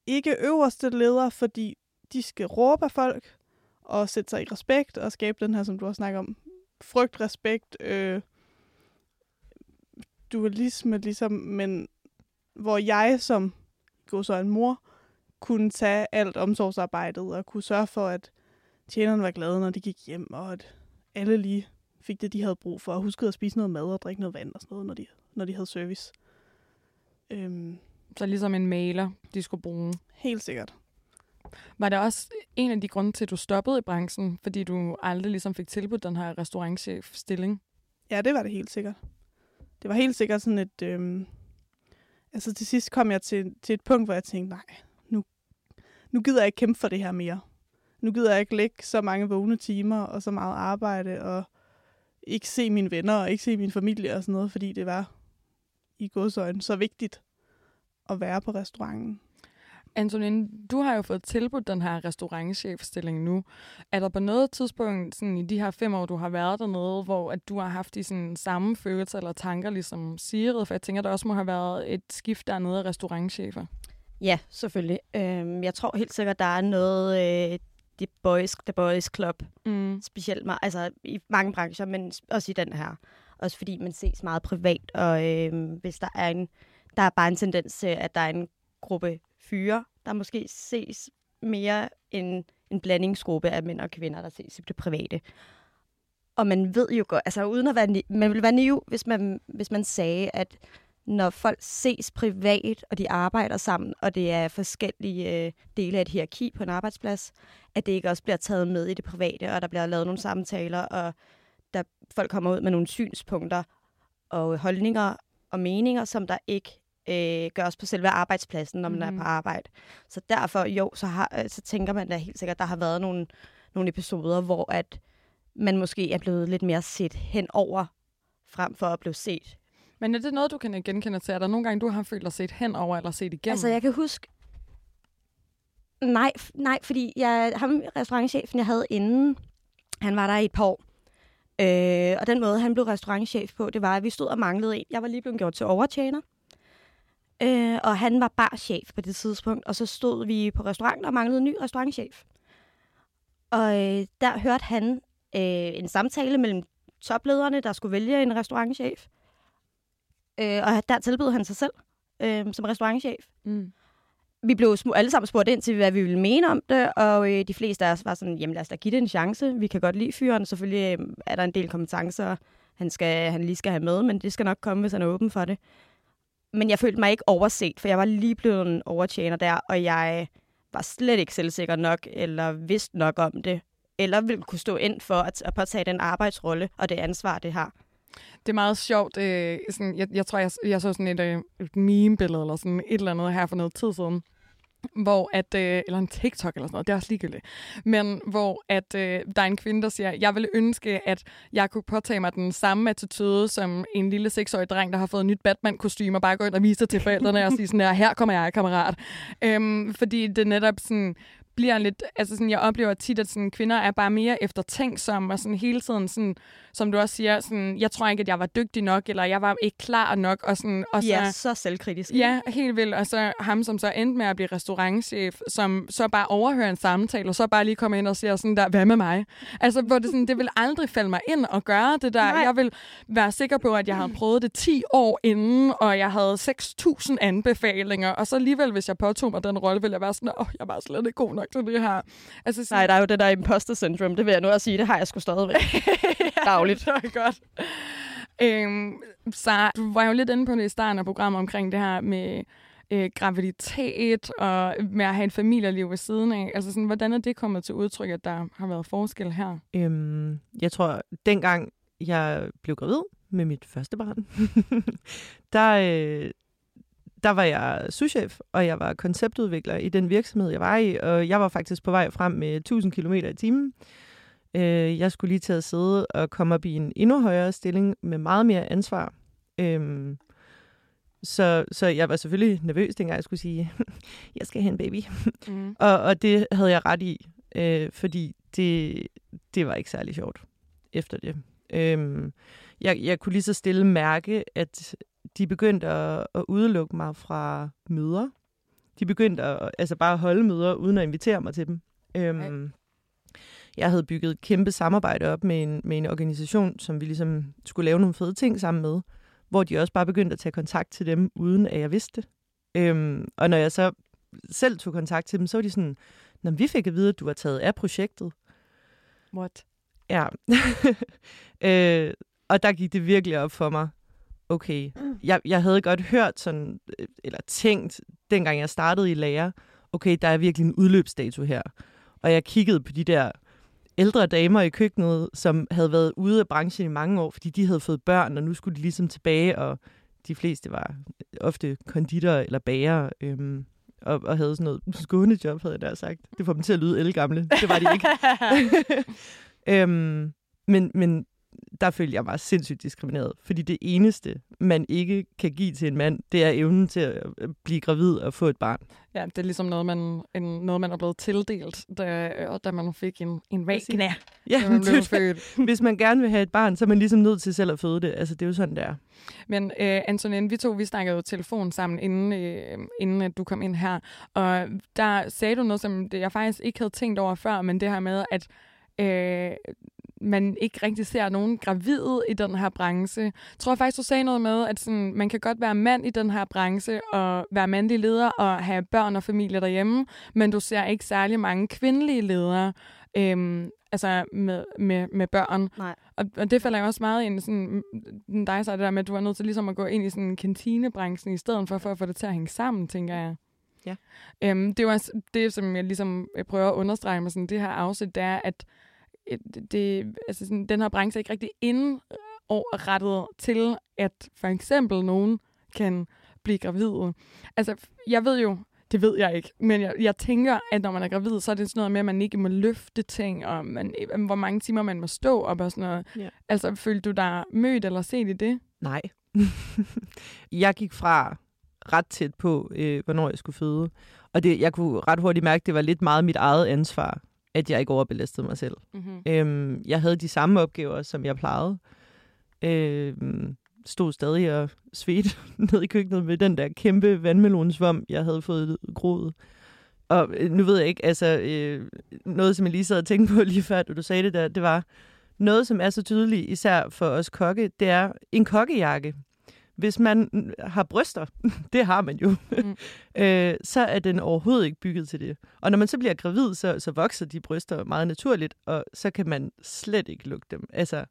ikke øverste leder, fordi de skal råbe af folk, og sætte sig i respekt, og skabe den her, som du har snakket om, frygt, respekt, øh, dualisme, ligesom, men hvor jeg som god så en mor, kunne tage alt omsorgsarbejdet og kunne sørge for, at tjenerne var glade, når de gik hjem, og at alle lige fik det, de havde brug for, og huskede at spise noget mad og drikke noget vand og sådan noget, når de, når de havde service. Øhm, Så ligesom en maler, de skulle bruge. helt sikkert. Var det også en af de grunde til, at du stoppede i branchen, fordi du aldrig ligesom fik tilbudt den her restaurantchef-stilling? Ja, det var det helt sikkert. Det var helt sikkert sådan et... Øhm, altså til sidst kom jeg til, til et punkt, hvor jeg tænkte, nej, nu, nu gider jeg ikke kæmpe for det her mere. Nu gider jeg ikke lægge så mange vågne timer og så meget arbejde og ikke se mine venner og ikke se min familie og sådan noget, fordi det var i godsøjne så vigtigt at være på restauranten. Antonin, du har jo fået tilbudt den her restaurantchefstilling nu. Er der på noget tidspunkt sådan, i de her fem år, du har været dernede, hvor at du har haft de sådan, samme følelser eller tanker, ligesom Sigrid? For jeg tænker, der også må have været et skift dernede af restaurantchefer. Ja, selvfølgelig. Øhm, jeg tror helt sikkert, der er noget, øh, The Boys, The Boys Club, Mm. specielt meget, altså i mange brancher, men også i den her. Også fordi man ses meget privat, og øh, hvis der er en, der er bare en tendens til, at der er en gruppe fyre, der måske ses mere end en blandingsgruppe af mænd og kvinder, der ses i det private. Og man ved jo godt, altså uden at være, man ville være naiv, hvis man, hvis man sagde, at når folk ses privat, og de arbejder sammen, og det er forskellige øh, dele af et hierarki på en arbejdsplads, at det ikke også bliver taget med i det private, og der bliver lavet nogle samtaler, og der folk kommer ud med nogle synspunkter og holdninger og meninger, som der ikke øh, gøres på selve arbejdspladsen, når man mm-hmm. Mhm. er på arbejde. Så derfor, jo, så, har, øh, så tænker man da helt sikkert, at der har været nogle, nogle episoder, hvor at man måske er blevet lidt mere set henover, frem for at blive set. Men er det noget, du kan genkende til? Er der nogle gange, du har følt dig set hen over eller set igennem? Altså, jeg kan huske... Nej, nej, fordi jeg, ham, restaurantchefen, jeg havde inden, han var der i et par år. Øh, og den måde, han blev restaurantchef på, det var, at vi stod og manglede en. Jeg var lige blevet gjort til overtjener. Øh, og han var bare chef på det tidspunkt. Og så stod vi på restauranten og manglede en ny restaurantchef. Og øh, der hørte han øh, en samtale mellem toplederne, der skulle vælge en restaurantchef. Øh, og der tilbød han sig selv øh, som restaurantchef Mm. vi blev alle sammen spurgt ind til, hvad vi ville mene om det, og øh, de fleste af os var sådan, jamen lad os da give det en chance. Vi kan godt lide fyren. Selvfølgelig øh, er der en del kompetencer, han, skal, han lige skal have med, men det skal nok komme, hvis han er åben for det. Men jeg følte mig ikke overset, for jeg var lige blevet en overtjener der, og jeg var slet ikke selvsikker nok, eller vidste nok om det, eller ville kunne stå ind for at, at påtage den arbejdsrolle og det ansvar, det har. Det er meget sjovt. Øh, sådan, jeg, jeg tror, jeg, jeg så sådan et, øh, et meme-billede eller sådan et eller andet her for noget tid siden, hvor at, øh, eller en TikTok eller sådan noget, det er også ligegyldigt, men hvor at øh, der er en kvinde, der siger, jeg ville ønske, at jeg kunne påtage mig den samme attitude som en lille seksårig dreng, der har fået nyt Batman-kostyme og bare gå ind og vise det til forældrene og sige sådan her, her kommer jeg, kammerat. Øhm, fordi det netop sådan bliver lidt, altså sådan, jeg oplever tit, at sådan, kvinder er bare mere eftertænksomme, og sådan hele tiden, sådan, som du også siger, sådan, jeg tror ikke, at jeg var dygtig nok, eller jeg var ikke klar nok, og sådan, og så, er så selvkritiske. Ja, helt vildt. Og så ham, som så endte med at blive restaurantchef, som så bare overhører en samtale, og så bare lige kommer ind og siger sådan der, hvad med mig? Altså, hvor det, sådan, det vil aldrig falde mig ind at gøre det der. Nej. Jeg vil være sikker på, at jeg havde prøvet det 10 år inden, og jeg havde 6.000 anbefalinger, og så alligevel, hvis jeg påtog mig den rolle, ville jeg være sådan, åh, oh, jeg var slet ikke god nok til det her. Altså, sådan, Nej, der er jo det der imposter syndrome, det vil jeg nu også sige, det har jeg sgu stadigvæk. Dagligt. det var godt. Øhm, så du var jo lidt inde på det i starten af programmet omkring det her med øh, graviditet og med at have et familieliv ved siden af. Altså sådan, hvordan er det kommet til udtryk, at der har været forskel her? Øhm, jeg tror, dengang jeg blev gravid med mit første barn, der, øh, der var jeg souschef, og jeg var konceptudvikler i den virksomhed, jeg var i, og jeg var faktisk på vej frem med 1000 km i timen. Øh, jeg skulle lige til at sidde og komme op i en endnu højere stilling med meget mere ansvar. Øhm, så, så jeg var selvfølgelig nervøs, dengang jeg skulle sige, jeg skal have en baby. Mm. Og, og det havde jeg ret i, øh, fordi det, det var ikke særlig sjovt efter det. Øhm, jeg, jeg kunne lige så stille mærke, at de begyndte at, at udelukke mig fra møder. De begyndte at, altså bare at holde møder, uden at invitere mig til dem. Øhm, jeg havde bygget et kæmpe samarbejde op med en, med en organisation, som vi ligesom skulle lave nogle fede ting sammen med, hvor de også bare begyndte at tage kontakt til dem, uden at jeg vidste det. Øhm, og når jeg så selv tog kontakt til dem, så var de sådan, Nå, men vi fik at vide, at du var taget af projektet. What? Ja. øh, og der gik det virkelig op for mig. Okay, jeg, jeg havde godt hørt sådan, øh, eller tænkt, dengang jeg startede i lærer, okay, der er virkelig en udløbsdato her. Og jeg kiggede på de der ældre damer i køkkenet, som havde været ude af branchen i mange år, fordi de havde fået børn, og nu skulle de ligesom tilbage, og de fleste var ofte konditor eller bager, øhm, og, og havde sådan noget skånejob, havde jeg der sagt. Det får dem til at lyde elgamle. Det var de ikke. øhm, men, men der følte jeg mig sindssygt diskrimineret. Fordi det eneste, man ikke kan give til en mand, det er evnen til at øh, blive gravid og få et barn. Ja, det er ligesom noget, man, en, noget, man er blevet tildelt, da, da man fik en, en vagina, Ja, man blev født. hvis man gerne vil have et barn, så er man ligesom nødt til selv at føde det. Altså, det er jo sådan, det er. Men øh, Antonin, vi to, vi snakkede jo telefon sammen, inden, øh, inden at du kom ind her. Og der sagde du noget, som jeg faktisk ikke havde tænkt over før, men det her med, at øh, man ikke rigtig ser nogen gravide i den her branche. Jeg tror faktisk, du sagde noget med, at sådan, man kan godt være mand i den her branche og være mandlig leder og have børn og familie derhjemme, men du ser ikke særlig mange kvindelige ledere. Øhm, altså med, med, med børn. Nej. Og, og det falder jo også meget ind i sådan, mm, dig så det der med, at du er nødt til ligesom at gå ind i sådan kantinebranchen i stedet for, for at få det til at hænge sammen, tænker jeg. Ja. Øhm, det er jo også det, som jeg ligesom prøver at understrege med sådan det her afsnit, det er, at det, altså sådan, den her branche er ikke rigtig indrettet til, at for eksempel nogen kan blive gravide. Altså, jeg ved jo, det ved jeg ikke, men jeg, jeg tænker, at når man er gravid, så er det sådan noget med, at man ikke må løfte ting, og man, hvor mange timer man må stå op og sådan noget. Ja. Altså, følte du dig mødt eller set i det? Nej. jeg gik fra ret tæt på, øh, hvornår jeg skulle føde. Og det, jeg kunne ret hurtigt mærke, at det var lidt meget mit eget ansvar, at jeg ikke overbelastede mig selv. Mm-hmm. Øhm, jeg havde de samme opgaver, som jeg plejede. Øhm, stod stadig og svedte ned i køkkenet med den der kæmpe vandmelonsvom, jeg havde fået groet. Og øh, nu ved jeg ikke, altså øh, noget, som jeg lige sad og tænkte på lige før, da du sagde det der, det var noget, som er så tydeligt, især for os kokke, det er en kokkejakke. Hvis man mm, har bryster, det har man jo, Mm. øh, så er den overhovedet ikke bygget til det. Og når man så bliver gravid, så, så vokser de bryster meget naturligt, og så kan man slet ikke lukke dem. Altså,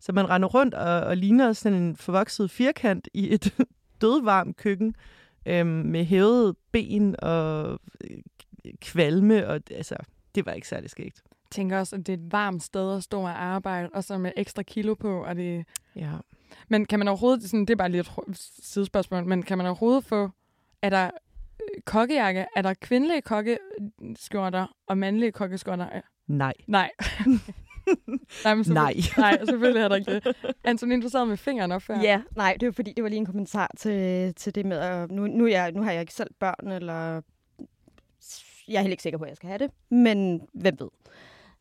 så man render rundt og, og ligner sådan en forvokset firkant i et dødvarmt køkken, øhm, med hævede ben og øh, kvalme, og altså, det var ikke særlig skægt. Tænker også, at det er et varmt sted at stå og arbejde, og så med ekstra kilo på. Og det... Ja. Men kan man overhovedet, sådan, det er bare lige et sidespørgsmål, men kan man overhovedet få, er der øh, kokkejakke, er der kvindelige kokkeskjorter og mandlige kokkeskjorter? Nej. Nej. nej, men Nej. nej, selvfølgelig er der ikke det. Antonin, du sad med fingeren op før. Ja, nej, det var fordi, det var lige en kommentar til, til det med, at nu, nu, er jeg, nu har jeg ikke selv børn, eller jeg er heller ikke sikker på, at jeg skal have det, men hvem ved.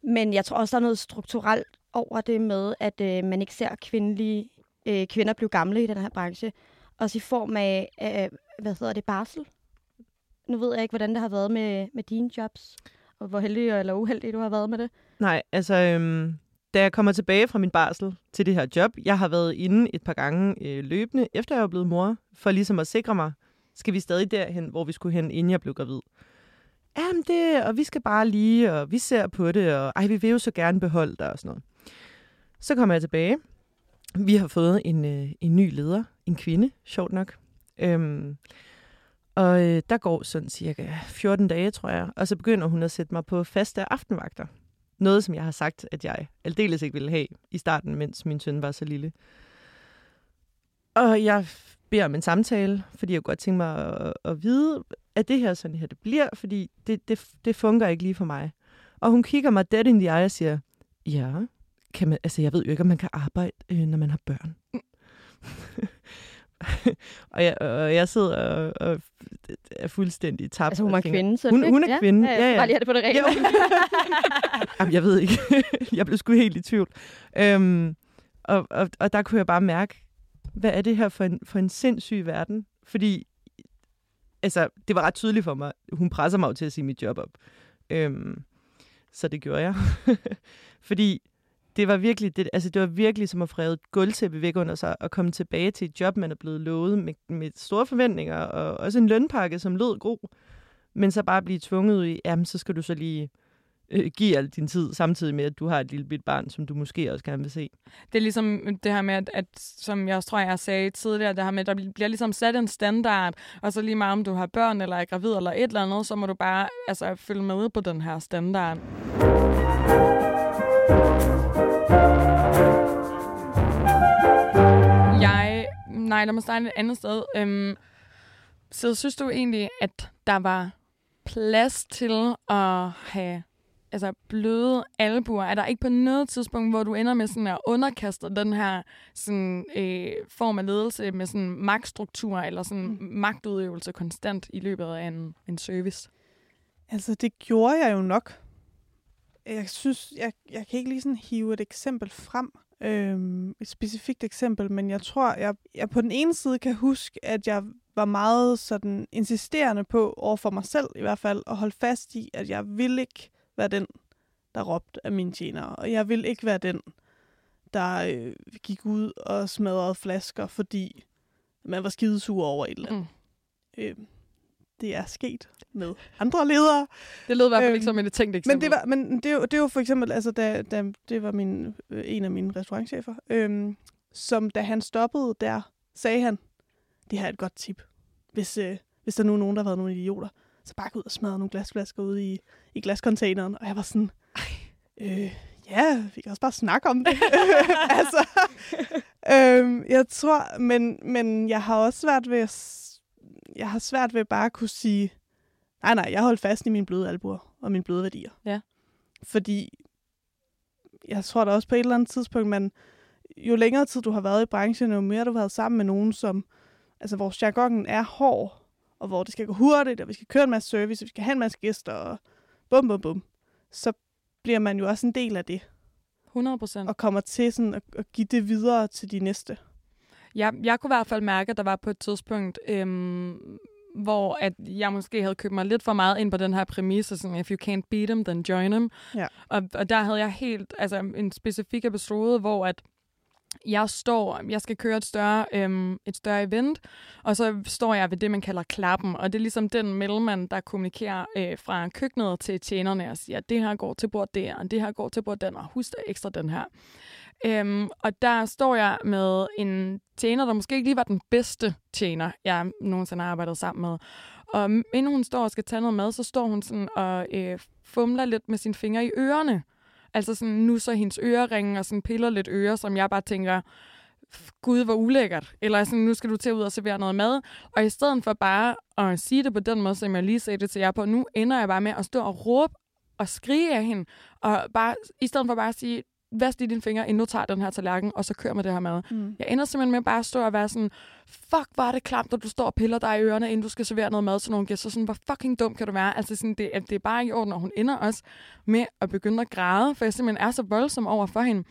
Men jeg tror også, der er noget strukturelt over det med, at øh, man ikke ser kvindelige, øh, kvinder blive gamle i den her branche. Også i form af, øh, hvad hedder det, barsel. Nu ved jeg ikke, hvordan det har været med, med dine jobs, og hvor heldig eller uheldig du har været med det. Nej, altså, øhm, da jeg kommer tilbage fra min barsel til det her job, jeg har været inde et par gange øh, løbende, efter jeg er blevet mor, for ligesom at sikre mig, skal vi stadig derhen, hvor vi skulle hen, inden jeg blev gravid. Jamen det, og vi skal bare lige, og vi ser på det, og ej, vi vil jo så gerne beholde dig, og sådan noget. Så kommer jeg tilbage. Vi har fået en, øh, en ny leder, en kvinde, sjovt nok. Øhm, og øh, der går sådan cirka 14 dage, tror jeg, og så begynder hun at sætte mig på faste aftenvagter. Noget, som jeg har sagt, at jeg aldeles ikke ville have i starten, mens min søn var så lille. Og jeg beder om en samtale, fordi jeg godt tænke mig at, at vide, at det her sådan her det bliver, fordi det, det, det fungerer ikke lige for mig. Og hun kigger mig dead in the eye og siger, ja, kan man, altså jeg ved jo ikke, om man kan arbejde, øh, når man har børn. og, jeg, og jeg sidder og, og er fuldstændig tabt. Altså hun tænker, kvinde, så Hun, hun er kvinde, Ja, ja, ja. ja. Bare lige have det på det rene. Jamen, jeg ved ikke. jeg blev sgu helt i tvivl. Øhm, og, og, og der kunne jeg bare mærke, hvad er det her for en, for en sindssyg verden? Fordi, altså, det var ret tydeligt for mig. Hun presser mig jo til at sige mit job op. Øhm, så det gjorde jeg. Fordi det var virkelig, det, altså det var virkelig som at frede et gulvtæppe væk under sig og komme tilbage til et job, man er blevet lovet med, med store forventninger og også en lønpakke, som lød god. Men så bare blive tvunget ud i, jamen så skal du så lige øh, give al din tid, samtidig med, at du har et lille bit barn, som du måske også gerne vil se. Det er ligesom øh, det her med, at, at som jeg også tror, jeg sagde tidligere, det her med, at der bliver ligesom sat en standard, og så lige meget om du har børn, eller er gravid, eller et eller andet, så må du bare altså, følge med på den her standard. Nej, lad mig starte et andet sted. Øhm, så synes du egentlig, at der var plads til at have altså, bløde albuer? Er der ikke på noget tidspunkt, hvor du ender med sådan at underkaste den her sådan, øh, form af ledelse med sådan magtstruktur eller sådan mm. magtudøvelse konstant i løbet af en, en service? Altså, det gjorde jeg jo nok. Jeg synes, jeg, jeg kan ikke lige sådan hive et eksempel frem, øhm, et specifikt eksempel, men jeg tror, jeg, jeg på den ene side kan huske, at jeg var meget sådan insisterende på, over for mig selv i hvert fald, at holde fast i, at jeg vil ikke være den, der råbte af mine tjenere, og jeg vil ikke være den, der øh, gik ud og smadrede flasker, fordi man var skidesur over et eller andet. Mm. Øh, det er sket med andre ledere. Det lød i hvert fald øhm, ikke som et tænkt eksempel. Men det var, men det, var, det var for eksempel, altså da, da det var min, øh, en af mine restaurantchefer, øhm, som da han stoppede der, sagde han, det her er et godt tip. Hvis, øh, hvis der nu er nogen, der har været nogle idioter, så bare gå ud og smadre nogle glasflasker ud i, i glascontaineren. Og jeg var sådan, øh, ja, vi kan også bare snakke om det. altså, øhm, jeg tror, men, men jeg har også svært ved at, jeg har svært ved bare at kunne sige, nej, nej, jeg holder fast i mine bløde albuer og mine bløde værdier. Ja. Fordi jeg tror da også på et eller andet tidspunkt, man, jo længere tid du har været i branchen, jo mere du har været sammen med nogen, som, altså vores jargon er hård, og hvor det skal gå hurtigt, og vi skal køre en masse service, og vi skal have en masse gæster, og bum, bum, bum, så bliver man jo også en del af det. 100 procent. Og kommer til sådan at, at give det videre til de næste. Ja, jeg kunne i hvert fald mærke, at der var på et tidspunkt, øhm, hvor at jeg måske havde købt mig lidt for meget ind på den her præmisse, sådan, if you can't beat them, then join them. Ja. Og, og der havde jeg helt, altså en specifik episode, hvor at jeg står, jeg skal køre et større, øhm, et større event, og så står jeg ved det, man kalder klappen, og det er ligesom den mellemmand, der kommunikerer øh, fra køkkenet til tjenerne og siger, det her går til bord der, og det her går til bord den, og husk ekstra den her. Øhm, og der står jeg med en tjener, der måske ikke lige var den bedste tjener, jeg nogensinde har arbejdet sammen med. Og inden hun står og skal tage noget mad, så står hun sådan og øh, fumler lidt med sine fingre i ørerne. Altså sådan, nu så hendes øreringe og sådan piller lidt ører, som jeg bare tænker, gud, hvor ulækkert. Eller sådan, nu skal du til ud og servere noget mad. Og i stedet for bare at sige det på den måde, som jeg lige sagde det til jer på, nu ender jeg bare med at stå og råbe og skrige af hende. Og bare, i stedet for bare at sige, vask lige dine fingre, inden du tager den her tallerken, og så kører med det her mad. Mm. Jeg ender simpelthen med bare at stå og være sådan, fuck, var det klamt, at du står og piller dig i ørerne, inden du skal servere noget mad til nogle gæster. Sådan, hvor fucking dum kan du være? Altså, sådan, det, det er bare ikke i orden, og hun ender også med at begynde at græde, for jeg simpelthen er så voldsom over for hende.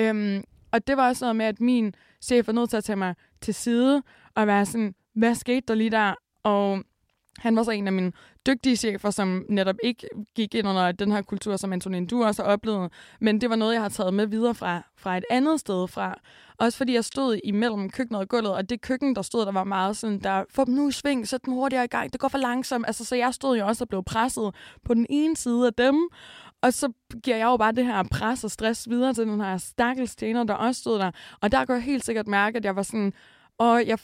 Øhm, og det var også noget med, at min chef var nødt til at tage mig til side, og være sådan, hvad skete der lige der? Og han var så en af mine dygtige chefer, som netop ikke gik ind under den her kultur, som Antonin, du også har oplevet. Men det var noget, jeg har taget med videre fra, fra et andet sted fra. Også fordi jeg stod imellem køkkenet og gulvet, og det køkken, der stod, der var meget sådan, der få dem nu i sving, sæt dem hurtigere i gang, det går for langsomt. Altså, så jeg stod jo også og blev presset på den ene side af dem, og så giver jeg jo bare det her pres og stress videre til den her stakkels tjener, der også stod der. Og der kunne jeg helt sikkert mærke, at jeg var sådan, og jeg,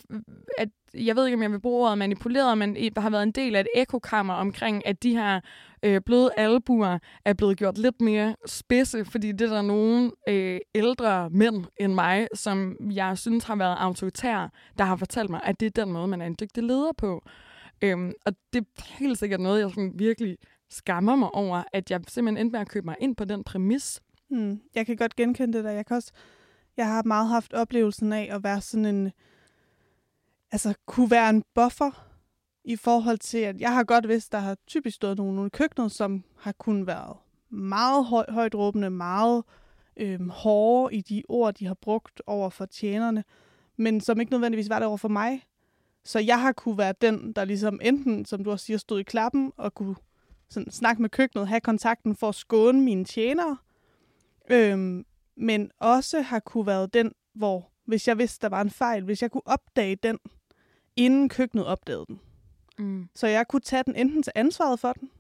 at, jeg ved ikke, om jeg vil bruge ordet manipuleret, men der har været en del af et ekokammer omkring, at de her øh, bløde albuer er blevet gjort lidt mere spidse, fordi det er der nogle øh, ældre mænd end mig, som jeg synes har været autoritære, der har fortalt mig, at det er den måde, man er en dygtig leder på. Øhm, og det er helt sikkert noget, jeg sådan virkelig skammer mig over, at jeg simpelthen endte med at købe mig ind på den præmis. Hmm. Jeg kan godt genkende det der. Jeg kan også jeg har meget haft oplevelsen af at være sådan en altså, kunne være en buffer i forhold til, at jeg har godt vidst, der har typisk stået nogle, nogle køkkener, som har kun været meget høj, højt råbende, meget øh, hårde i de ord, de har brugt over for tjenerne, men som ikke nødvendigvis var det over for mig. Så jeg har kunne være den, der ligesom enten, som du også siger, stod i klappen og kunne sådan, snakke med køkkenet, have kontakten for at skåne mine tjenere, øhm, men også har kunne være den, hvor hvis jeg vidste, der var en fejl, hvis jeg kunne opdage den, inden køkkenet opdagede den. Mm. Så jeg kunne tage den enten til ansvaret for den,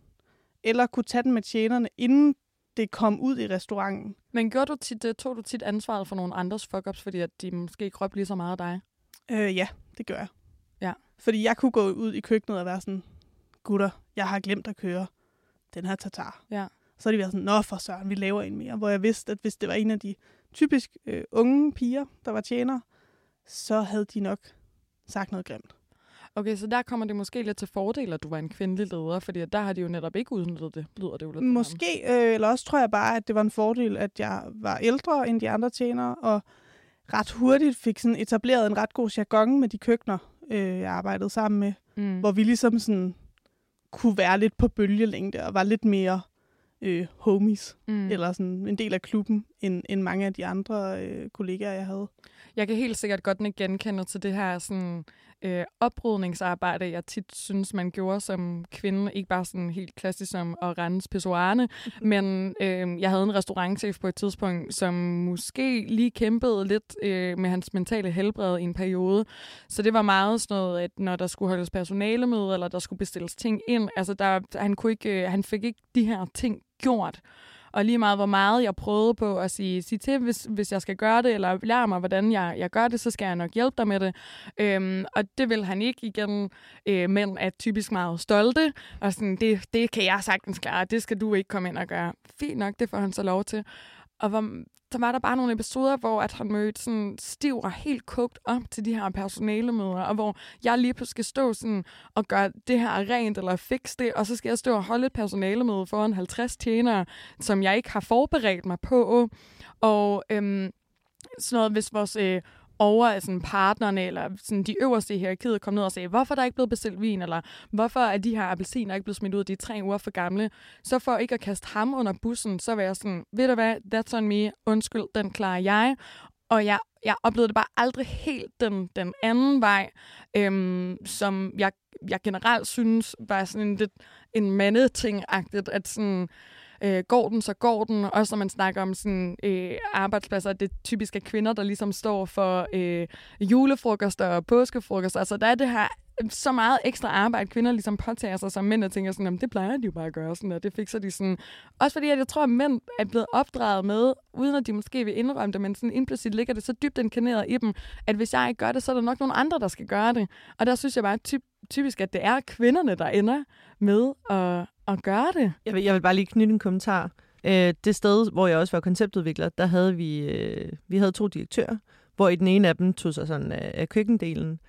eller kunne tage den med tjenerne, inden det kom ud i restauranten. Men gjorde du tit, øh, tog du tit ansvaret for nogle andres fuck-ups, fordi at de måske ikke råbte lige så meget af dig? Øh, ja, det gør jeg. Ja. Fordi jeg kunne gå ud i køkkenet og være sådan, gutter, jeg har glemt at køre den her tatar. Ja. Så er de været sådan, nå for søren, vi laver en mere. Hvor jeg vidste, at hvis det var en af de typisk øh, unge piger, der var tjener, så havde de nok sagt noget grimt. Okay, så der kommer det måske lidt til fordel, at du var en kvindelig leder, fordi der har de jo netop ikke udnyttet det, lyder det jo lidt. Måske, øh, eller også tror jeg bare, at det var en fordel, at jeg var ældre end de andre tjenere, og ret hurtigt fik sådan etableret en ret god jargon med de køkkener, øh, jeg arbejdede sammen med, Mm. hvor vi ligesom sådan kunne være lidt på bølgelængde og var lidt mere øh, homies, mm. eller sådan en del af klubben, end, end mange af de andre øh, kollegaer, jeg havde. Jeg kan helt sikkert godt genkende til det her sådan, øh, oprydningsarbejde, jeg tit synes, man gjorde som kvinde. Ikke bare sådan helt klassisk som at rense pissoirerne, men øh, jeg havde en restaurantchef på et tidspunkt, som måske lige kæmpede lidt øh, med hans mentale helbred i en periode. Så det var meget sådan noget, at når der skulle holdes personalemøde, eller der skulle bestilles ting ind, altså der, han, kunne ikke, øh, han fik ikke de her ting gjort. Og lige meget, hvor meget jeg prøvede på at sige, sige til, hvis, hvis jeg skal gøre det, eller lære mig, hvordan jeg, jeg gør det, så skal jeg nok hjælpe dig med det. Øhm, og det vil han ikke igen. Øh, mænd er typisk meget stolte, og sådan, det, det kan jeg sagtens klare, det skal du ikke komme ind og gøre. Fint nok, det får han så lov til. Og hvor, så var der bare nogle episoder, hvor at han mødte sådan stiv og helt kogt op til de her personalemøder, og hvor jeg lige pludselig skal stå sådan og gøre det her rent eller fikse det, og så skal jeg stå og holde et personalemøde foran 50 tjenere, som jeg ikke har forberedt mig på. Og øhm, sådan noget, hvis vores øh, over sådan partnerne, eller sådan de øverste i hierarkiet kom ned og sagde, hvorfor er der ikke blevet bestilt vin, eller hvorfor er de her appelsiner ikke blevet smidt ud, de er tre uger for gamle. Så for ikke at kaste ham under bussen, så var jeg sådan, ved du hvad, that's on me, undskyld, den klarer jeg. Og jeg, jeg oplevede det bare aldrig helt den, den anden vej, øhm, som jeg, jeg generelt synes var sådan en lidt en mandeting-agtigt, at sådan, øh, går den, så går den. Også når man snakker om sådan, øh, arbejdspladser, det typisk er kvinder, der ligesom står for øh, julefrokoster og påskefrokoster. Altså der er det her øh, så meget ekstra arbejde, kvinder ligesom påtager sig, som mænd og tænker sådan, det plejer de jo bare at gøre, sådan, og det fikser de sådan. Også fordi, at jeg tror, at mænd er blevet opdraget med, uden at de måske vil indrømme det, men sådan implicit ligger det så dybt inkarneret i dem, at hvis jeg ikke gør det, så er der nok nogle andre, der skal gøre det. Og der synes jeg bare typ, typisk, at det er kvinderne, der ender med at, at gøre det. Jeg vil, jeg vil bare lige knytte en kommentar. Øh, det sted, hvor jeg også var konceptudvikler, der havde vi, øh, vi havde to direktører, hvor i den ene af dem tog sig sådan af, af køkkendelen.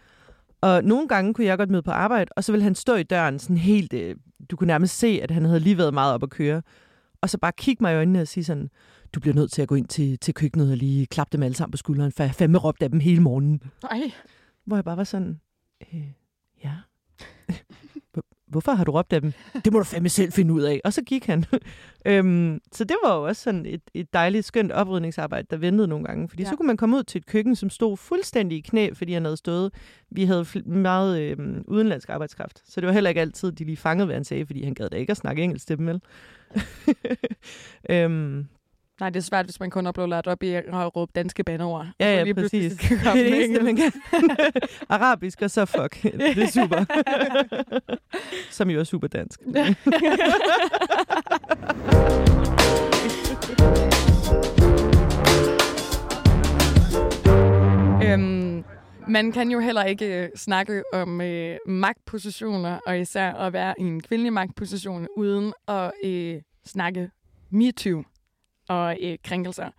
Og nogle gange kunne jeg godt møde på arbejde, og så ville han stå i døren sådan helt... Øh, du kunne nærmest se, at han havde lige været meget op at køre. Og så bare kigge mig i øjnene og sige sådan, du bliver nødt til at gå ind til, til køkkenet og lige klappe dem alle sammen på skulderen, for jeg fandme råbt af dem hele morgenen. Nej. Hvor jeg bare var sådan, øh, ja. Hvor- Hvorfor har du råbt af dem? Det må du fandme selv finde ud af. Og så gik han. øhm, så det var jo også sådan et, et dejligt, skønt oprydningsarbejde, der ventede nogle gange. Fordi Ja. så kunne man komme ud til et køkken, som stod fuldstændig i knæ, fordi han havde stået. Vi havde meget øhm, udenlandsk arbejdskraft. Så det var heller ikke altid, de lige fangede, hvad han sagde, fordi han gad da ikke at snakke engelsk til dem, vel? øhm, Nej, det er svært, hvis man kun er blevet lært op i at råbe danske bandeord. ja, ja, lige præcis. skal Det er det eneste, man kan. Arabisk og så fuck. Det er super. Som jo er super dansk. Øhm, man kan jo heller ikke øh, snakke om øh, magtpositioner, og især at være i en kvindelig magtposition, uden at øh, snakke MeToo og øh, krænkelser.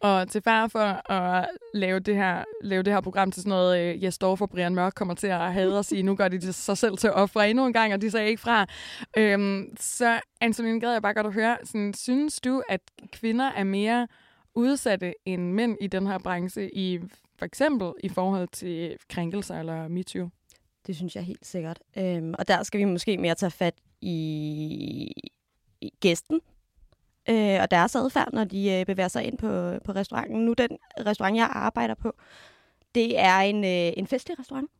Og til færre for at lave det her, lave det her program til sådan noget, øh, jeg står for Brian Mørk kommer til at hade og sige, nu gør de det sig selv til at ofre endnu en gang, og de sagde ikke fra. Øhm, så Antoline, gad jeg bare godt at høre, sådan, synes du, at kvinder er mere udsatte end mænd i den her branche, i for eksempel i forhold til krænkelser eller MeToo? Det synes jeg helt sikkert. Øhm, og der skal vi måske mere tage fat i, i gæsten øh, og deres adfærd, når de øh, bevæger sig ind på, på restauranten. Nu den restaurant, jeg arbejder på, det er en, øh, en festlig restaurant,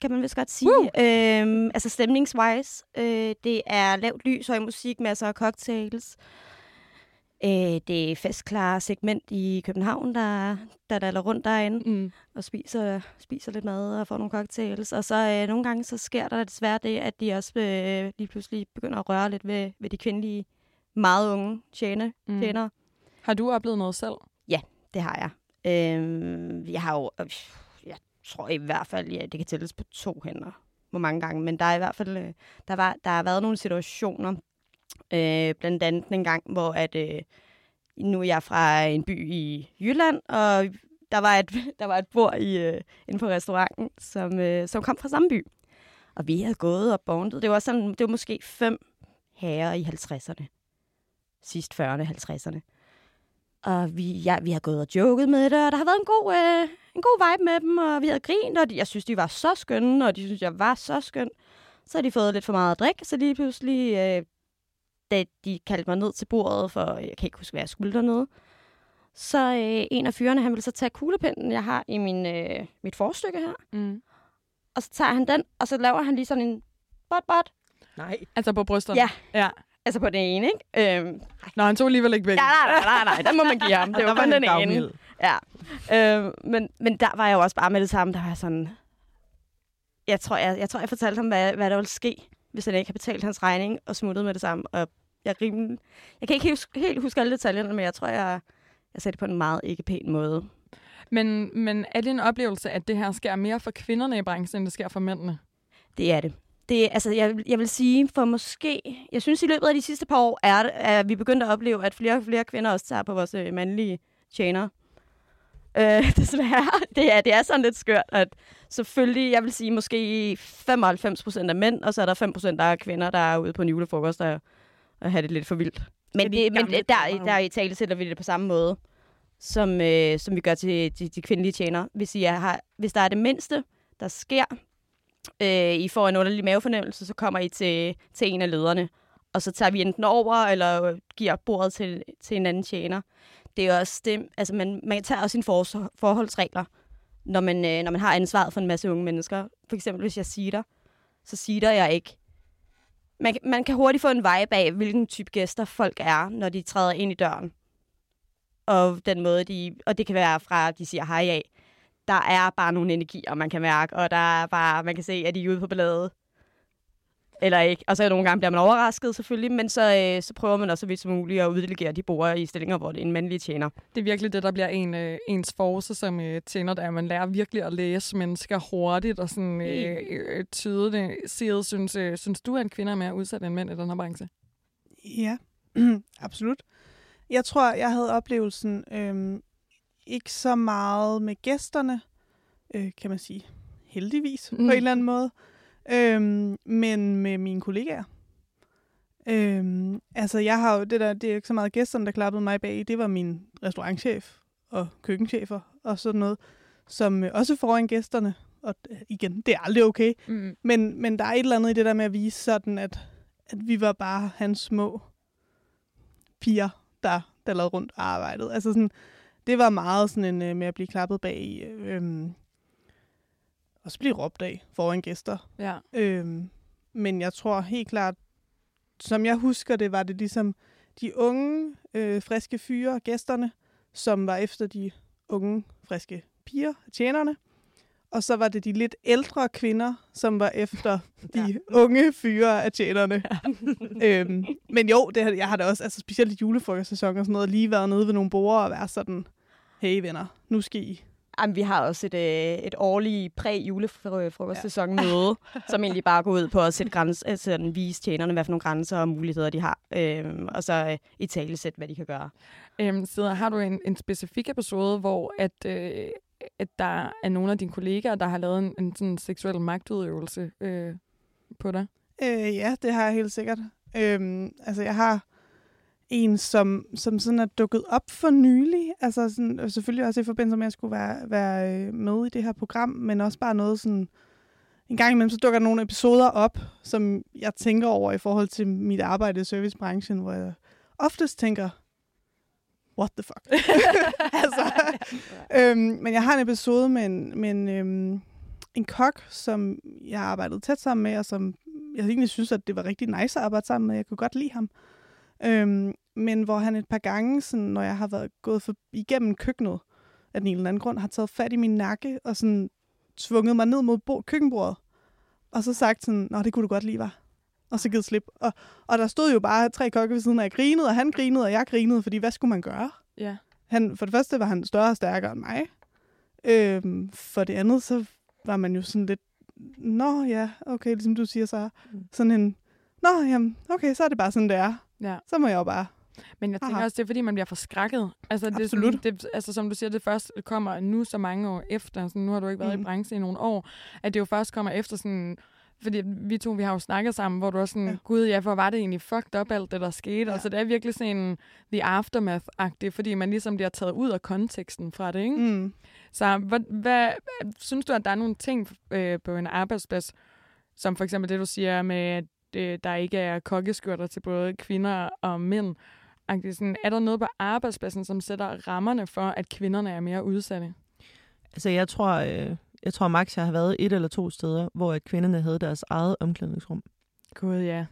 kan man vist godt sige. Woo! Øhm, altså stemningswise. Øh, det er lavt lys, høj musik, masser af cocktails. Øh, det er festklare segment i København, der, der daller rundt derinde Mm. og spiser, spiser lidt mad og får nogle cocktails. Og så øh, nogle gange så sker der desværre det, at de også øh, lige pludselig begynder at røre lidt ved, ved de kvindelige, meget unge tjene, Mm. tjenere. Har du oplevet noget selv? Det har jeg. Øhm, jeg har jo, øh, jeg tror i hvert fald, ja, det kan tælles på to hænder, hvor mange gange. Men der er i hvert fald, øh, der, var, der har været nogle situationer, øh, blandt andet en gang, hvor at, øh, nu er jeg fra en by i Jylland, og der, var et, der var et bord i, øh, inde på restauranten, som, øh, som kom fra samme by. Og vi havde gået og bondet. Det var, sådan, det var måske fem herrer i 50'erne. Sidst 40'erne, 50'erne. Og vi, ja, vi har gået og joket med det, og der har været en god, øh, en god vibe med dem, og vi havde grint, og de, jeg synes, de var så skønne, og de synes, jeg var så skøn. Så har de fået lidt for meget at drikke, så lige pludselig, øh, da de kaldte mig ned til bordet, for jeg kan ikke huske, hvad jeg skulle dernede, så øh, en af fyrene, han ville så tage kuglepinden, jeg har i min, øh, mit forstykke her, Mm. og så tager han den, og så laver han lige sådan en bot bot, Nej. Altså på brysterne? Ja. ja. Altså på den ene, ikke? Øhm, Nå, han tog alligevel ikke begge. ja, nej, nej, nej, nej, den må man give ham. Det var kun den ene. Ja, øh, men, men der var jeg jo også bare med det samme. Der var sådan... Jeg tror, jeg, jeg, tror, jeg fortalte ham, hvad, hvad der ville ske, hvis han ikke havde betalt hans regning og smuttet med det samme. Og jeg, rimelig, jeg kan ikke helt, helt huske alle detaljerne, men jeg tror, jeg, jeg sagde det på en meget ikke pæn måde. Men, men er det en oplevelse, at det her sker mere for kvinderne i branchen, end det sker for mændene? Det er det. Det altså, jeg, jeg vil sige, for måske... Jeg synes, i løbet af de sidste par år er, er vi begyndt at opleve, at flere og flere kvinder også tager på vores øh, mandlige tjenere. Øh, desværre. Det er, det er sådan lidt skørt, at selvfølgelig, jeg vil sige, måske 95 procent af mænd, og så er der 5 procent, der er kvinder, der er ude på en julefrokost og, og har det lidt for vildt. Men, de det, men der, jo. der i tale sætter vi det på samme måde, som, øh, som vi gør til de, de kvindelige tjenere. Hvis, I har, hvis der er det mindste, der sker, øh, I får en underlig mavefornemmelse, så kommer I til, til en af lederne. Og så tager vi enten over, eller giver bordet til, til en anden tjener. Det er også det, altså man, man tager også sine for, forholdsregler, når man, øh, når man har ansvaret for en masse unge mennesker. For eksempel, hvis jeg siger så siger jeg ikke. Man, man kan hurtigt få en vibe af, hvilken type gæster folk er, når de træder ind i døren. Og den måde, de, og det kan være fra, at de siger hej af. Der er bare nogle energier, man kan mærke, og der er bare, man kan se, at de er ude på ballade. Eller ikke. Og så nogle gange bliver man overrasket selvfølgelig, men så, øh, så prøver man også så vidt som muligt at uddelegere de borgere i stillinger, hvor det er en mandlig tjener. Det er virkelig det, der bliver en, øh, ens force som øh, tjener, der man lærer virkelig at læse mennesker hurtigt og sådan øh, øh, tyde det. Sigrid, synes, øh, synes du, at kvinder er mere udsat end mænd i den her branche? Ja, absolut. Jeg tror, jeg havde oplevelsen øhm, ikke så meget med gæsterne, øh, kan man sige, heldigvis mm. på en eller anden måde, øhm, men med mine kollegaer. Øhm, altså, jeg har jo det der, det er ikke så meget gæsterne, der klappede mig bag. Det var min restaurantchef og køkkenchefer og sådan noget, som øh, også foran gæsterne. Og øh, igen, det er aldrig okay. Mm. Men, men der er et eller andet i det der med at vise sådan, at, at vi var bare hans små piger, der, der lavede rundt og arbejdede. Altså sådan, det var meget sådan en øh, med at blive klappet bag, øh, øhm, og så blive råbt af foran gæster. Ja. Øhm, men jeg tror helt klart, som jeg husker det, var det ligesom de unge, øh, friske fyre, gæsterne, som var efter de unge, friske piger, tjenerne. Og så var det de lidt ældre kvinder, som var efter de ja. unge fyre af tjenerne. øhm, men jo, det, jeg har da også, altså specielt i julefrokostsæson og sådan noget, lige været nede ved nogle borde og være sådan, hey venner, nu skal I. Jamen, vi har også et, øh, et årligt præ-julefrokostsæson møde, som egentlig bare går ud på at sætte grænse, altså, sådan, vise tjenerne, hvad for nogle grænser og muligheder de har, øhm, og så øh, i tale sætte, hvad de kan gøre. Øhm, Sidder, har du en, en specifik episode, hvor at, øh, at der er nogle af dine kollegaer, der har lavet en, en sådan seksuel magtudøvelse øh, på dig? Øh, ja, det har jeg helt sikkert. Øhm, altså, jeg har en, som, som sådan er dukket op for nylig. Altså sådan, og selvfølgelig også i forbindelse med, at jeg skulle være, være øh, med i det her program, men også bare noget sådan... En gang imellem, så dukker der nogle episoder op, som jeg tænker over i forhold til mit arbejde i servicebranchen, hvor jeg oftest tænker, what the fuck? altså, øhm, men jeg har en episode med en, med en, øhm, en kok, som jeg har arbejdet tæt sammen med, og som jeg egentlig synes, at det var rigtig nice at arbejde sammen med. Jeg kunne godt lide ham. Øhm, men hvor han et par gange, sådan, når jeg har været gået for, igennem køkkenet, af den ene eller anden grund, har taget fat i min nakke og sådan tvunget mig ned mod bo- køkkenbordet. Og så sagt sådan, nå, det kunne du godt lide, var. Og så givet slip. Og, og der stod jo bare tre kokke ved siden af, jeg grinede, og han grinede, og jeg grinede, fordi hvad skulle man gøre? Ja. Han, for det første var han større og stærkere end mig. Øhm, for det andet, så var man jo sådan lidt, nå ja, okay, ligesom du siger så. Mm. Sådan en, nå jamen, okay, så er det bare sådan, det er. Ja. Så må jeg jo bare Men jeg tænker Aha. også, det er fordi, man bliver forskrækket. Altså, det Absolut. det, altså, som du siger, det først kommer nu så mange år efter. Sådan, nu har du ikke været mm. i Mhm. branchen i nogle år. At det jo først kommer efter sådan... Fordi vi to, vi har jo snakket sammen, hvor du også sådan, ja. Gud, ja, hvor var det egentlig fucked up, alt det, der skete. Ja. Altså, det er virkelig sådan the aftermath-agtigt, fordi man ligesom bliver taget ud af konteksten fra det, ikke? Mm. Så hvad, hvad, synes du, at der er nogle ting øh, på en arbejdsplads, som for eksempel det, du siger med, øh, der ikke er kokkeskørter til både kvinder og mænd? Sådan, er der noget på arbejdspladsen, som sætter rammerne for, at kvinderne er mere udsatte? Altså, jeg tror, øh, jeg tror max, jeg har været et eller to steder, hvor at kvinderne havde deres eget omklædningsrum. Gud, ja.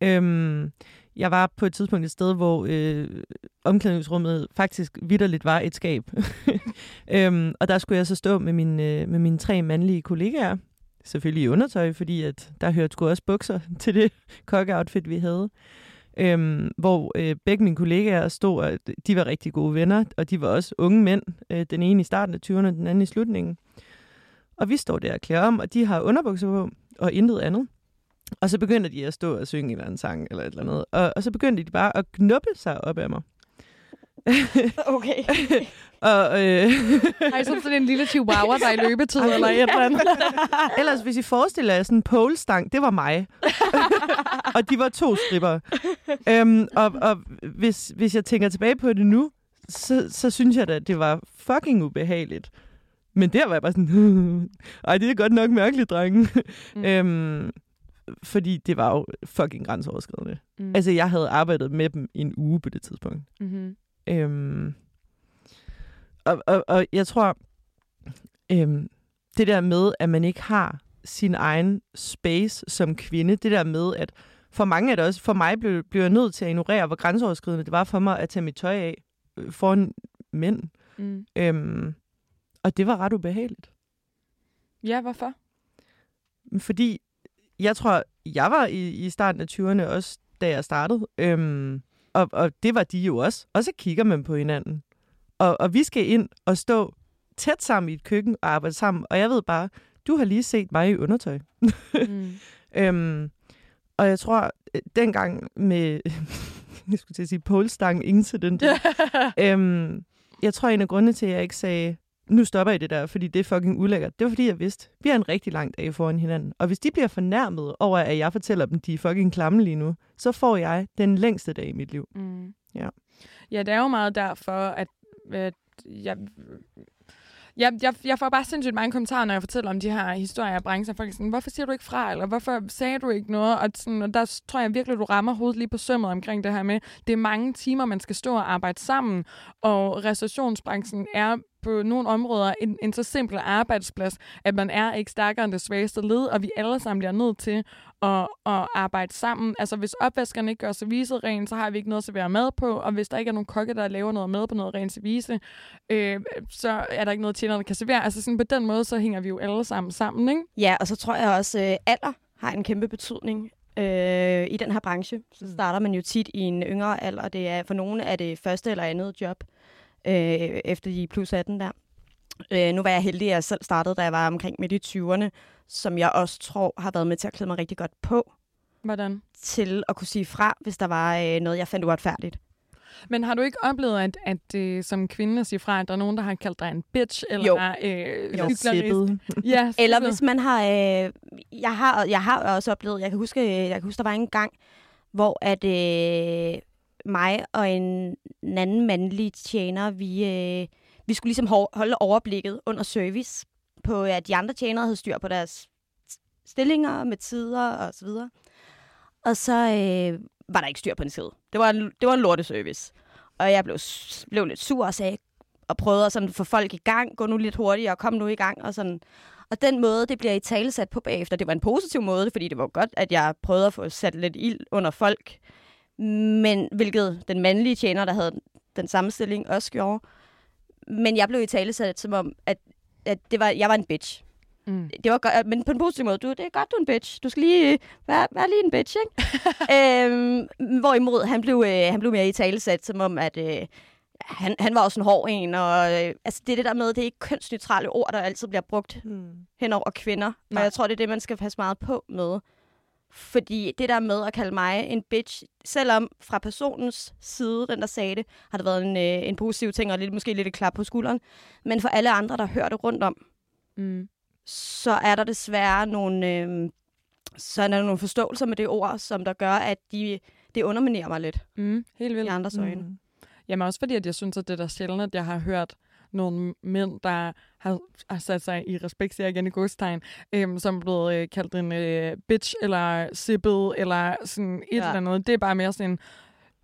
Øhm, jeg var på et tidspunkt et sted, hvor øh, omklædningsrummet faktisk vidderligt var et skab. øhm, og der skulle jeg så stå med, min, øh, med mine tre mandlige kollegaer. Selvfølgelig i undertøj, fordi at der hørte sgu også bukser til det kokkeoutfit, vi havde. Øhm, hvor øh, begge mine kollegaer stod, og de var rigtig gode venner, og de var også unge mænd. Øh, den ene i starten af 20'erne, den anden i slutningen. Og vi står der og klæder om, og de har underbukser på, og intet andet. Og så begynder de at stå og synge en eller anden sang, eller et eller andet. Og, og så begyndte de bare at knuppe sig op af mig. Okay. og, øh, Har I så sådan en lille chihuahua, der er i løbetid eller et eller andet? ellers, hvis I forestiller jer sådan en polestang, det var mig. og de var to stripper. øhm, og og hvis, hvis jeg tænker tilbage på det nu, så, så synes jeg da, at det var fucking ubehageligt. Men der var jeg bare sådan, ej, det er godt nok mærkeligt, drenge. Mm. Øhm, fordi det var jo fucking grænseoverskridende. Mm. Altså, jeg havde arbejdet med dem i en uge på det tidspunkt. mm-hmm. Øhm, og, og, og jeg tror, øhm, det der med, at man ikke har sin egen space som kvinde, det der med, at for mange er det også, for mig blev, blev jeg nødt til at ignorere, hvor grænseoverskridende det var for mig at tage mit tøj af øh, foran mænd. mm. Øhm, og det var ret ubehageligt. Ja, hvorfor? Fordi jeg tror, jeg var i, i starten af 20'erne også, da jeg startede. Øhm, og, og det var de jo også. Og så kigger man på hinanden. Og, og vi skal ind og stå tæt sammen i et køkken og arbejde sammen. Og jeg ved bare, du har lige set mig i undertøj. Mm. Øhm, og jeg tror, øh, dengang med, jeg skulle til at sige, polestang incident, øhm, jeg tror, en af grundene til, at jeg ikke sagde, nu stopper I det der, fordi det er fucking ulækkert. Det var, fordi jeg vidste, vi har en rigtig lang dag foran hinanden. Og hvis de bliver fornærmet over, at jeg fortæller dem, de er fucking klamme lige nu, så får jeg den længste dag i mit liv. Mm. Ja. Ja, det er jo meget derfor, at, at jeg, jeg, jeg, jeg får bare sindssygt mange kommentarer, når jeg fortæller om de her historier af branchen. Folk er sådan, hvorfor siger du ikke fra, eller hvorfor sagde du ikke noget? Og, sådan, og der tror jeg virkelig, du rammer hovedet lige på sømmet omkring det her med, det er mange timer, man skal stå og arbejde sammen, og restaurationsbranchen er på nogle områder en, en så simpel arbejdsplads, at man er ikke stærkere end det svageste led, og vi alle sammen bliver nødt til at, at arbejde sammen. Altså hvis opvaskerne ikke gør servicet rent, så har vi ikke noget at servere mad på, og hvis der ikke er nogen kokke, der laver noget mad på noget rent service, øh, så er der ikke noget tjener, der kan servere. Altså sådan på den måde, så hænger vi jo alle sammen sammen, ikke? Ja, og så tror jeg også, at alder har en kæmpe betydning øh, i den her branche. Så starter man jo tit i en yngre alder. Det er, for nogle er det første eller andet job, øh, efter de er plus 18 der. Øh, nu var jeg heldig, at jeg selv startede, da jeg var omkring midt i 20'erne, som jeg også tror har været med til at klæde mig rigtig godt på Hvordan? til at kunne sige fra, hvis der var øh, noget, jeg fandt uretfærdigt. Men har du ikke oplevet, at, at øh, som kvinde at sige fra, at der er nogen, der har kaldt dig en bitch, eller Jo. er øh, sippet. Ja, Eller hvis man har, øh, jeg har, jeg har også oplevet, jeg kan huske, jeg kan huske, der var en gang, hvor at øh, mig og en, en anden mandlig tjener, vi, øh, vi skulle ligesom holde overblikket under service på, at de andre tjenere havde styr på deres stillinger med tider og så videre. Og så øh, var der ikke styr på en side. Det var en, det var en lorteservice. Og jeg blev, blev lidt sur og sagde, og prøvede at sådan få folk i gang, gå nu lidt hurtigere, kom nu i gang, og sådan. Og den måde, det bliver i tale sat på bagefter, det var en positiv måde, fordi det var godt, at jeg prøvede at få sat lidt ild under folk. Men hvilket den mandlige tjener, der havde den samme stilling, også gjorde. Men jeg blev i tale sat som om, at, at det var, jeg var en bitch. Mm. Det var godt, men på en positiv måde. Du, det er godt, du er en bitch. Du skal lige være, være lige en bitch, ikke? øhm, hvorimod han blev, øh, han blev mere i tale sat, som om, at øh, han, han var også en hård en. Og, øh, altså, det er det der med, det er ikke kønsneutrale ord, der altid bliver brugt Hmm. hen over kvinder. Nej. Og jeg tror, det er det, man skal passe meget på med. Fordi det der med at kalde mig en bitch, selvom fra personens side, den der sagde det, har det været en, øh, en positiv ting, og lidt, måske lidt et klap på skulderen. Men for alle andre, der hører det rundt om, Mm. så er der desværre nogle, øh, så er der nogle forståelser med det ord, som der gør, at de, det underminerer mig lidt Mm. Helt i vildt. andres øjne. Mm. Jamen også fordi, at jeg synes, at det er da sjældent, at jeg har hørt nogle mænd, der har, har sat sig i respekt, siger igen i godstegn, øhm, som er blevet øh, kaldt en øh, bitch, eller sippet, eller sådan et Ja. eller andet. Det er bare mere sådan,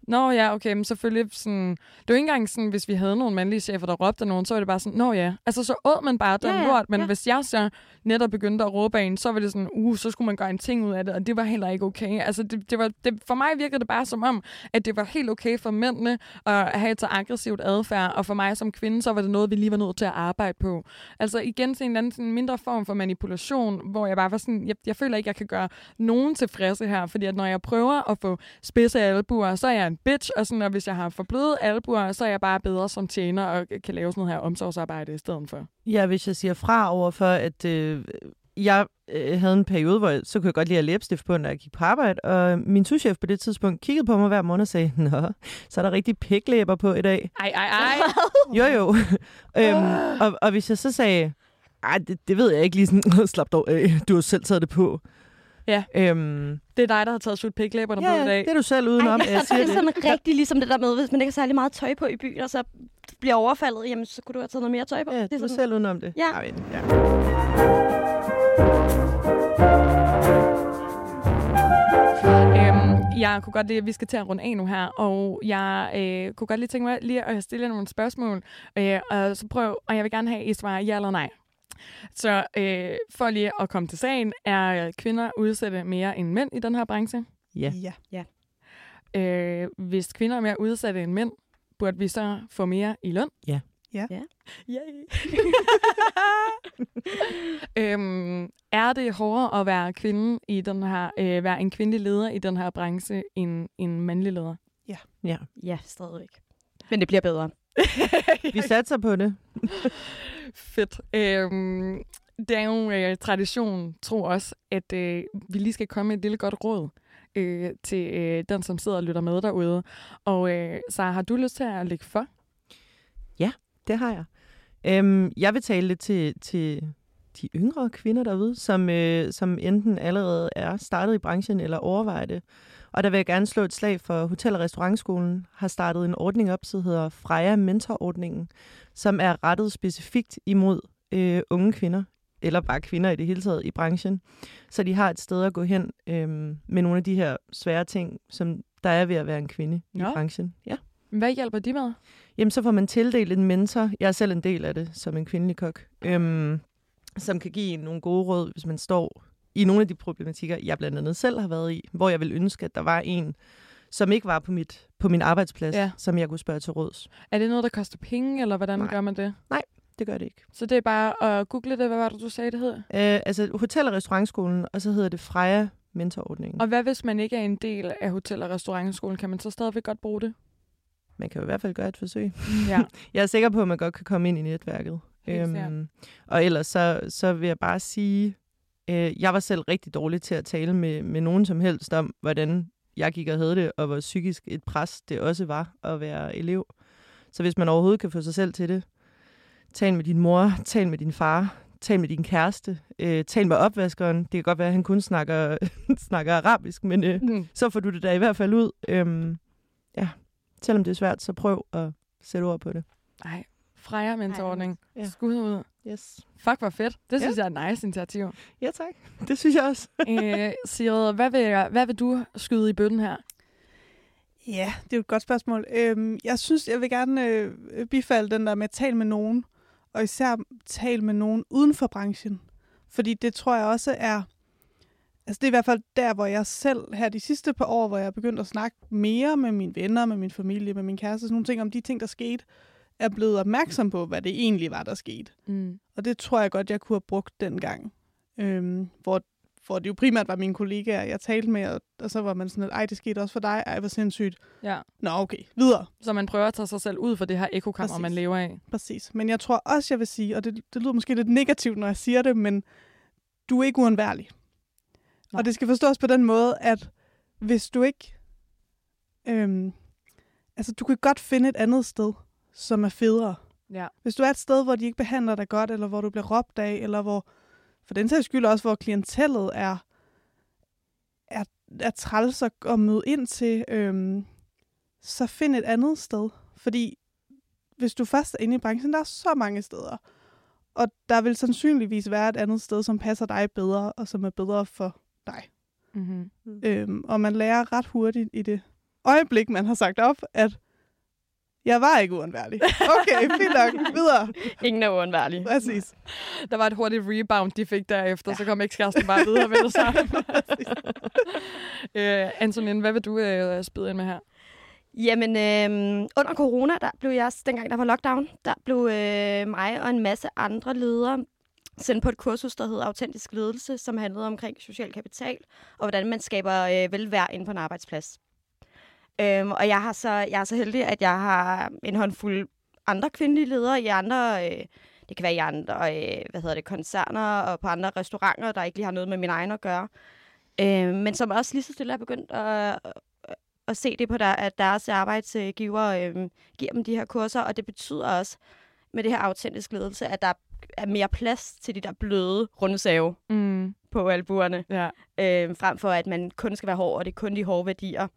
Nå ja, okay, men selvfølgelig sådan... Det jo ikke engang sådan, hvis vi havde nogle mandlige chefer, der råbte nogen, så var det bare sådan, nå ja. Altså, så åd man bare den Ja, ja, lort, men ja. hvis jeg så netop begyndte at råbe af en, så var det sådan, uh, så skulle man gøre en ting ud af det, og det var heller ikke okay. Altså, det, det var, det, for mig virkede det bare som om, at det var helt okay for mændene at have et så aggressivt adfærd, og for mig som kvinde, så var det noget, vi lige var nødt til at arbejde på. Altså igen til en eller anden sådan mindre form for manipulation, hvor jeg bare var sådan, jeg, jeg føler ikke, jeg kan gøre nogen tilfredse her, fordi at når jeg prøver at få spidse albuer, så er jeg en bitch, og, sådan, og hvis jeg har for bløde albuer, så er jeg bare bedre som tjener og kan lave sådan noget her omsorgsarbejde i stedet for. Ja, hvis jeg siger fra over for, at øh, jeg øh, havde en periode, hvor jeg, så kunne jeg godt lide at læbestift på, når jeg gik på arbejde, og min souschef på det tidspunkt kiggede på mig hver måned og sagde, Nå, så er der rigtig piklæber på i dag. Ej, ej, ej. Jo, jo. øhm, og, og hvis jeg så sagde, ej, det, det ved jeg ikke lige sådan, slap dog af, du har selv taget det på. Ja. Øhm, Det er dig, der har taget slut piklæberne ja, på i dag. det er du selv udenom, Ej, jeg det siger er det. sådan rigtig ligesom det der med, hvis man ikke har særlig meget tøj på i byen, og så bliver overfaldet, jamen så kunne du have taget noget mere tøj på. Ja, det du er er sådan, selv udenom det. Ja. Ej, men, ja. Øhm, jeg kunne godt lide, at vi skal til at runde af nu her, og jeg øh, kunne godt lige tænke mig lige at stille jer nogle spørgsmål, øh, og så prøv, og jeg vil gerne have, at I svarer ja eller nej. Så øh, for lige at komme til sagen, er kvinder udsatte mere end mænd i den her branche? Ja. Ja. Øh, hvis kvinder er mere udsatte end mænd, burde vi så få mere i løn? Ja. Ja. Ja. Yay. øhm, er det hårdere at være kvinde i den her, øh, være en kvindelig leder i den her branche end en mandlig leder? ja. Ja, stadigvæk. Men det bliver bedre. Vi satser på det. Fedt. Øhm, det er jo øh, tradition, tro også, at øh, vi lige skal komme med et lille godt råd øh, til øh, den, som sidder og lytter med derude. Og øh, så har du lyst til at lægge for? Det har jeg. Øhm, jeg vil tale lidt til, til de yngre kvinder derude, som, øh, som enten allerede er startet i branchen eller overvejer det. Og der vil jeg gerne slå et slag for Hotel- og Restaurantskolen har startet en ordning op, som hedder Freja Mentorordningen, som er rettet specifikt imod øh, unge kvinder, eller bare kvinder i det hele taget i branchen. Så de har et sted at gå hen øh, med nogle af de her svære ting, som der er ved at være en kvinde Nå. i branchen. Ja. Hvad hjælper de med? Jamen, så får man tildelt en mentor. Jeg er selv en del af det som en kvindelig kok, øhm, som kan give en nogle gode råd, hvis man står i nogle af de problematikker, jeg blandt andet selv har været i, hvor jeg vil ønske, at der var en, som ikke var på, mit, på min arbejdsplads, Ja. som jeg kunne spørge til råds. Er det noget, der koster penge, eller hvordan Nej. gør man det? Det gør det ikke. Så det er bare at google det. Hvad var det, du sagde, det hed? Øh, altså, Hotel- og Restaurantskolen, og så hedder det Freja Mentorordningen. Og hvad hvis man ikke er en del af hotel- og restaurantskolen? Kan man så stadigvæk godt bruge det? Man kan jo i hvert fald gøre et forsøg. Ja. Jeg er sikker på, at man godt kan komme ind i netværket. Sikkert. og ellers så, så vil jeg bare sige, øh, jeg var selv rigtig dårlig til at tale med, med nogen som helst om, hvordan jeg gik og havde det, og hvor psykisk et pres det også var at være elev. Så hvis man overhovedet kan få sig selv til det, tal med din mor, tal med din far, tal med din kæreste, øh, tal med opvaskeren. Det kan godt være, at han kun snakker, snakker arabisk, men øh, Mm. så får du det da i hvert fald ud. Øhm, ja, selvom det er svært, så prøv at sætte ord på det. Ej, Freja mentorordning. Ja. Skud ud. Yes. Fuck, hvor fedt. Det Ja. synes jeg er et nice initiativ. Ja, tak. Det synes jeg også. øh, Sigrid, hvad vil, hvad vil du skyde i bøtten her? Ja, det er jo et godt spørgsmål. Øhm, jeg synes, jeg vil gerne øh, bifalde den der med at tale med nogen, og især tale med nogen uden for branchen. Fordi det tror jeg også er, altså det er i hvert fald der, hvor jeg selv her de sidste par år, hvor jeg er begyndt at snakke mere med mine venner, med min familie, med min kæreste, sådan nogle ting om de ting, der skete, er blevet opmærksom på, hvad det egentlig var, der skete. Mm. Og det tror jeg godt, jeg kunne have brugt dengang. Øhm, hvor, hvor det jo primært var mine kollegaer, jeg talte med, og, og så var man sådan, at ej, det skete også for dig, ej, hvor sindssygt. Ja. Nå, okay, videre. Så man prøver at tage sig selv ud for det her ekokammer, Præcis. man lever af. Præcis. Men jeg tror også, jeg vil sige, og det, det lyder måske lidt negativt, når jeg siger det, men du er ikke uundværlig. Og det skal forstås på den måde, at hvis du ikke... Øhm, altså, du kan godt finde et andet sted, som er federe. Ja. Hvis du er et sted, hvor de ikke behandler dig godt, eller hvor du bliver råbt af, eller hvor, for den sags skyld også, hvor klientellet er, er, er træls at, at møde ind til, øhm, så find et andet sted. Fordi hvis du først er inde i branchen, der er så mange steder. Og der vil sandsynligvis være et andet sted, som passer dig bedre, og som er bedre for dig. Mm-hmm. Øhm, og man lærer ret hurtigt i det øjeblik, man har sagt op, at jeg var ikke uundværlig. Okay, fint nok. Videre. Ingen er uundværlig. Præcis. Der var et hurtigt rebound, de fik derefter, ja. så kom ekskæresten bare videre med det samme. øh, Antonin, hvad vil du øh, spide ind med her? Jamen, øh, under corona, der blev jeg, dengang der var lockdown, der blev øh, mig og en masse andre ledere sendt på et kursus, der hedder Autentisk Ledelse, som handlede omkring social kapital, og hvordan man skaber øh, velvære inden på en arbejdsplads. Øhm, og jeg, har så, jeg er så heldig, at jeg har en håndfuld andre kvindelige ledere i andre, øh, det kan være i andre øh, hvad hedder det, koncerner og på andre restauranter, der ikke lige har noget med min egen at gøre. Øh, men som også lige så stille er begyndt at, at se det på, der, at deres arbejdsgiver øh, giver dem de her kurser, og det betyder også med det her autentisk ledelse, at der er mere plads til de der bløde rundesave Mm. på albuerne, Ja. øh, frem for at man kun skal være hård, og det er kun de hårde værdier.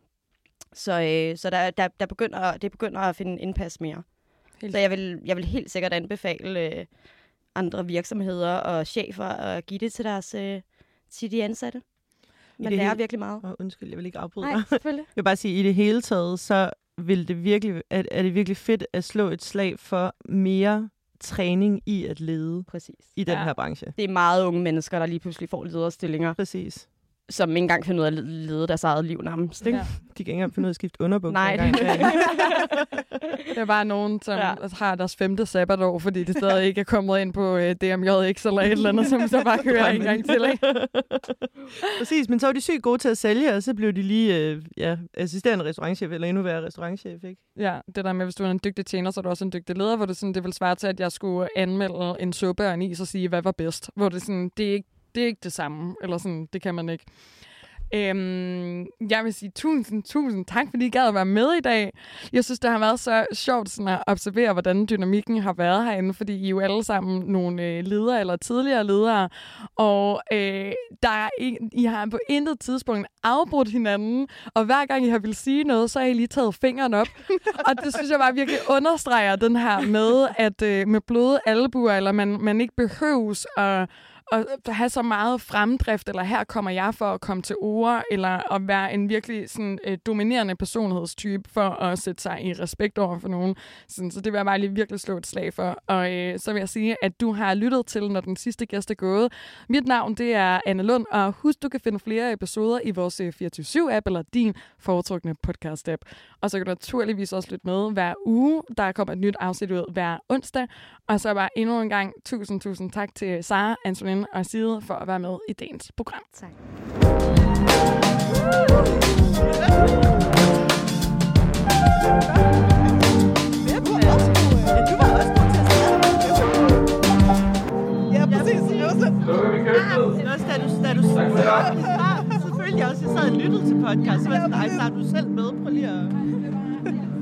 Så, øh, så der, der, der begynder, det begynder at finde indpas mere. Helt Så jeg vil, jeg vil helt sikkert anbefale øh, andre virksomheder og chefer at give det til deres øh, til de ansatte. Man det lærer hele- virkelig meget. Oh, undskyld, jeg vil ikke afbryde Nej, dig. selvfølgelig. Jeg vil bare sige, at i det hele taget, så vil det virkelig, er, er det virkelig fedt at slå et slag for mere træning i at lede Præcis. i den Ja. her branche. Det er meget unge mennesker, der lige pludselig får lederstillinger, Præcis. Som ikke engang finder ud af at lede deres eget liv nærmest. Ikke? Ja. De kan ikke engang finde ud af at skifte underbukser Nej, engang. Det er bare nogen, som Ja. ja. har deres femte sabbatår, fordi de stadig ikke er kommet ind på øh, DMJX eller et eller andet, som så bare kører en gang til. Ikke? Præcis, men så var de sygt gode til at sælge, og så blev de lige øh, ja, assisterende restaurantchef, eller endnu værre restaurantchef, ikke? Ja, det der med, hvis du er en dygtig tjener, så er du også en dygtig leder, hvor det, sådan, det vil svare til, at jeg skulle anmelde en suppe og en is og sige, hvad var bedst. Hvor det, sådan, det, er ikke, det er ikke det samme, eller sådan, det kan man ikke. Øhm, jeg vil sige tusind, tusind tak, fordi I gad at være med i dag. Jeg synes, det har været så sjovt sådan at observere, hvordan dynamikken har været herinde, fordi I er jo alle sammen nogle øh, ledere eller tidligere ledere, og øh, der er ikke, I har på intet tidspunkt afbrudt hinanden, og hver gang I har vil sige noget, så har I lige taget fingeren op. og det synes jeg bare virkelig understreger den her med, at øh, med bløde albuer, eller man, man ikke behøves at at have så meget fremdrift, eller her kommer jeg for at komme til ord, eller at være en virkelig sådan, øh, dominerende personlighedstype for at sætte sig i respekt over for nogen. Sådan, så det vil jeg bare lige virkelig slå et slag for. Og øh, så vil jeg sige, at du har lyttet til, når den sidste gæst er gået. Mit navn det er Anne Lund, og husk, du kan finde flere episoder i vores øh, 24-7-app, eller din foretrukne podcast-app. Og så kan du naturligvis også lytte med hver uge. Der kommer et nyt afsnit ud hver onsdag. Og så bare endnu en gang tusind, tusind tak til Sara, Stein og for at være med i dagens program. Tak. Ja, præcis. Det var sådan... Ah, det var også, da ah, selvfølgelig. Også, jeg sad og lyttede til podcast, så var sådan, nej, så er du selv med, prøv lige at...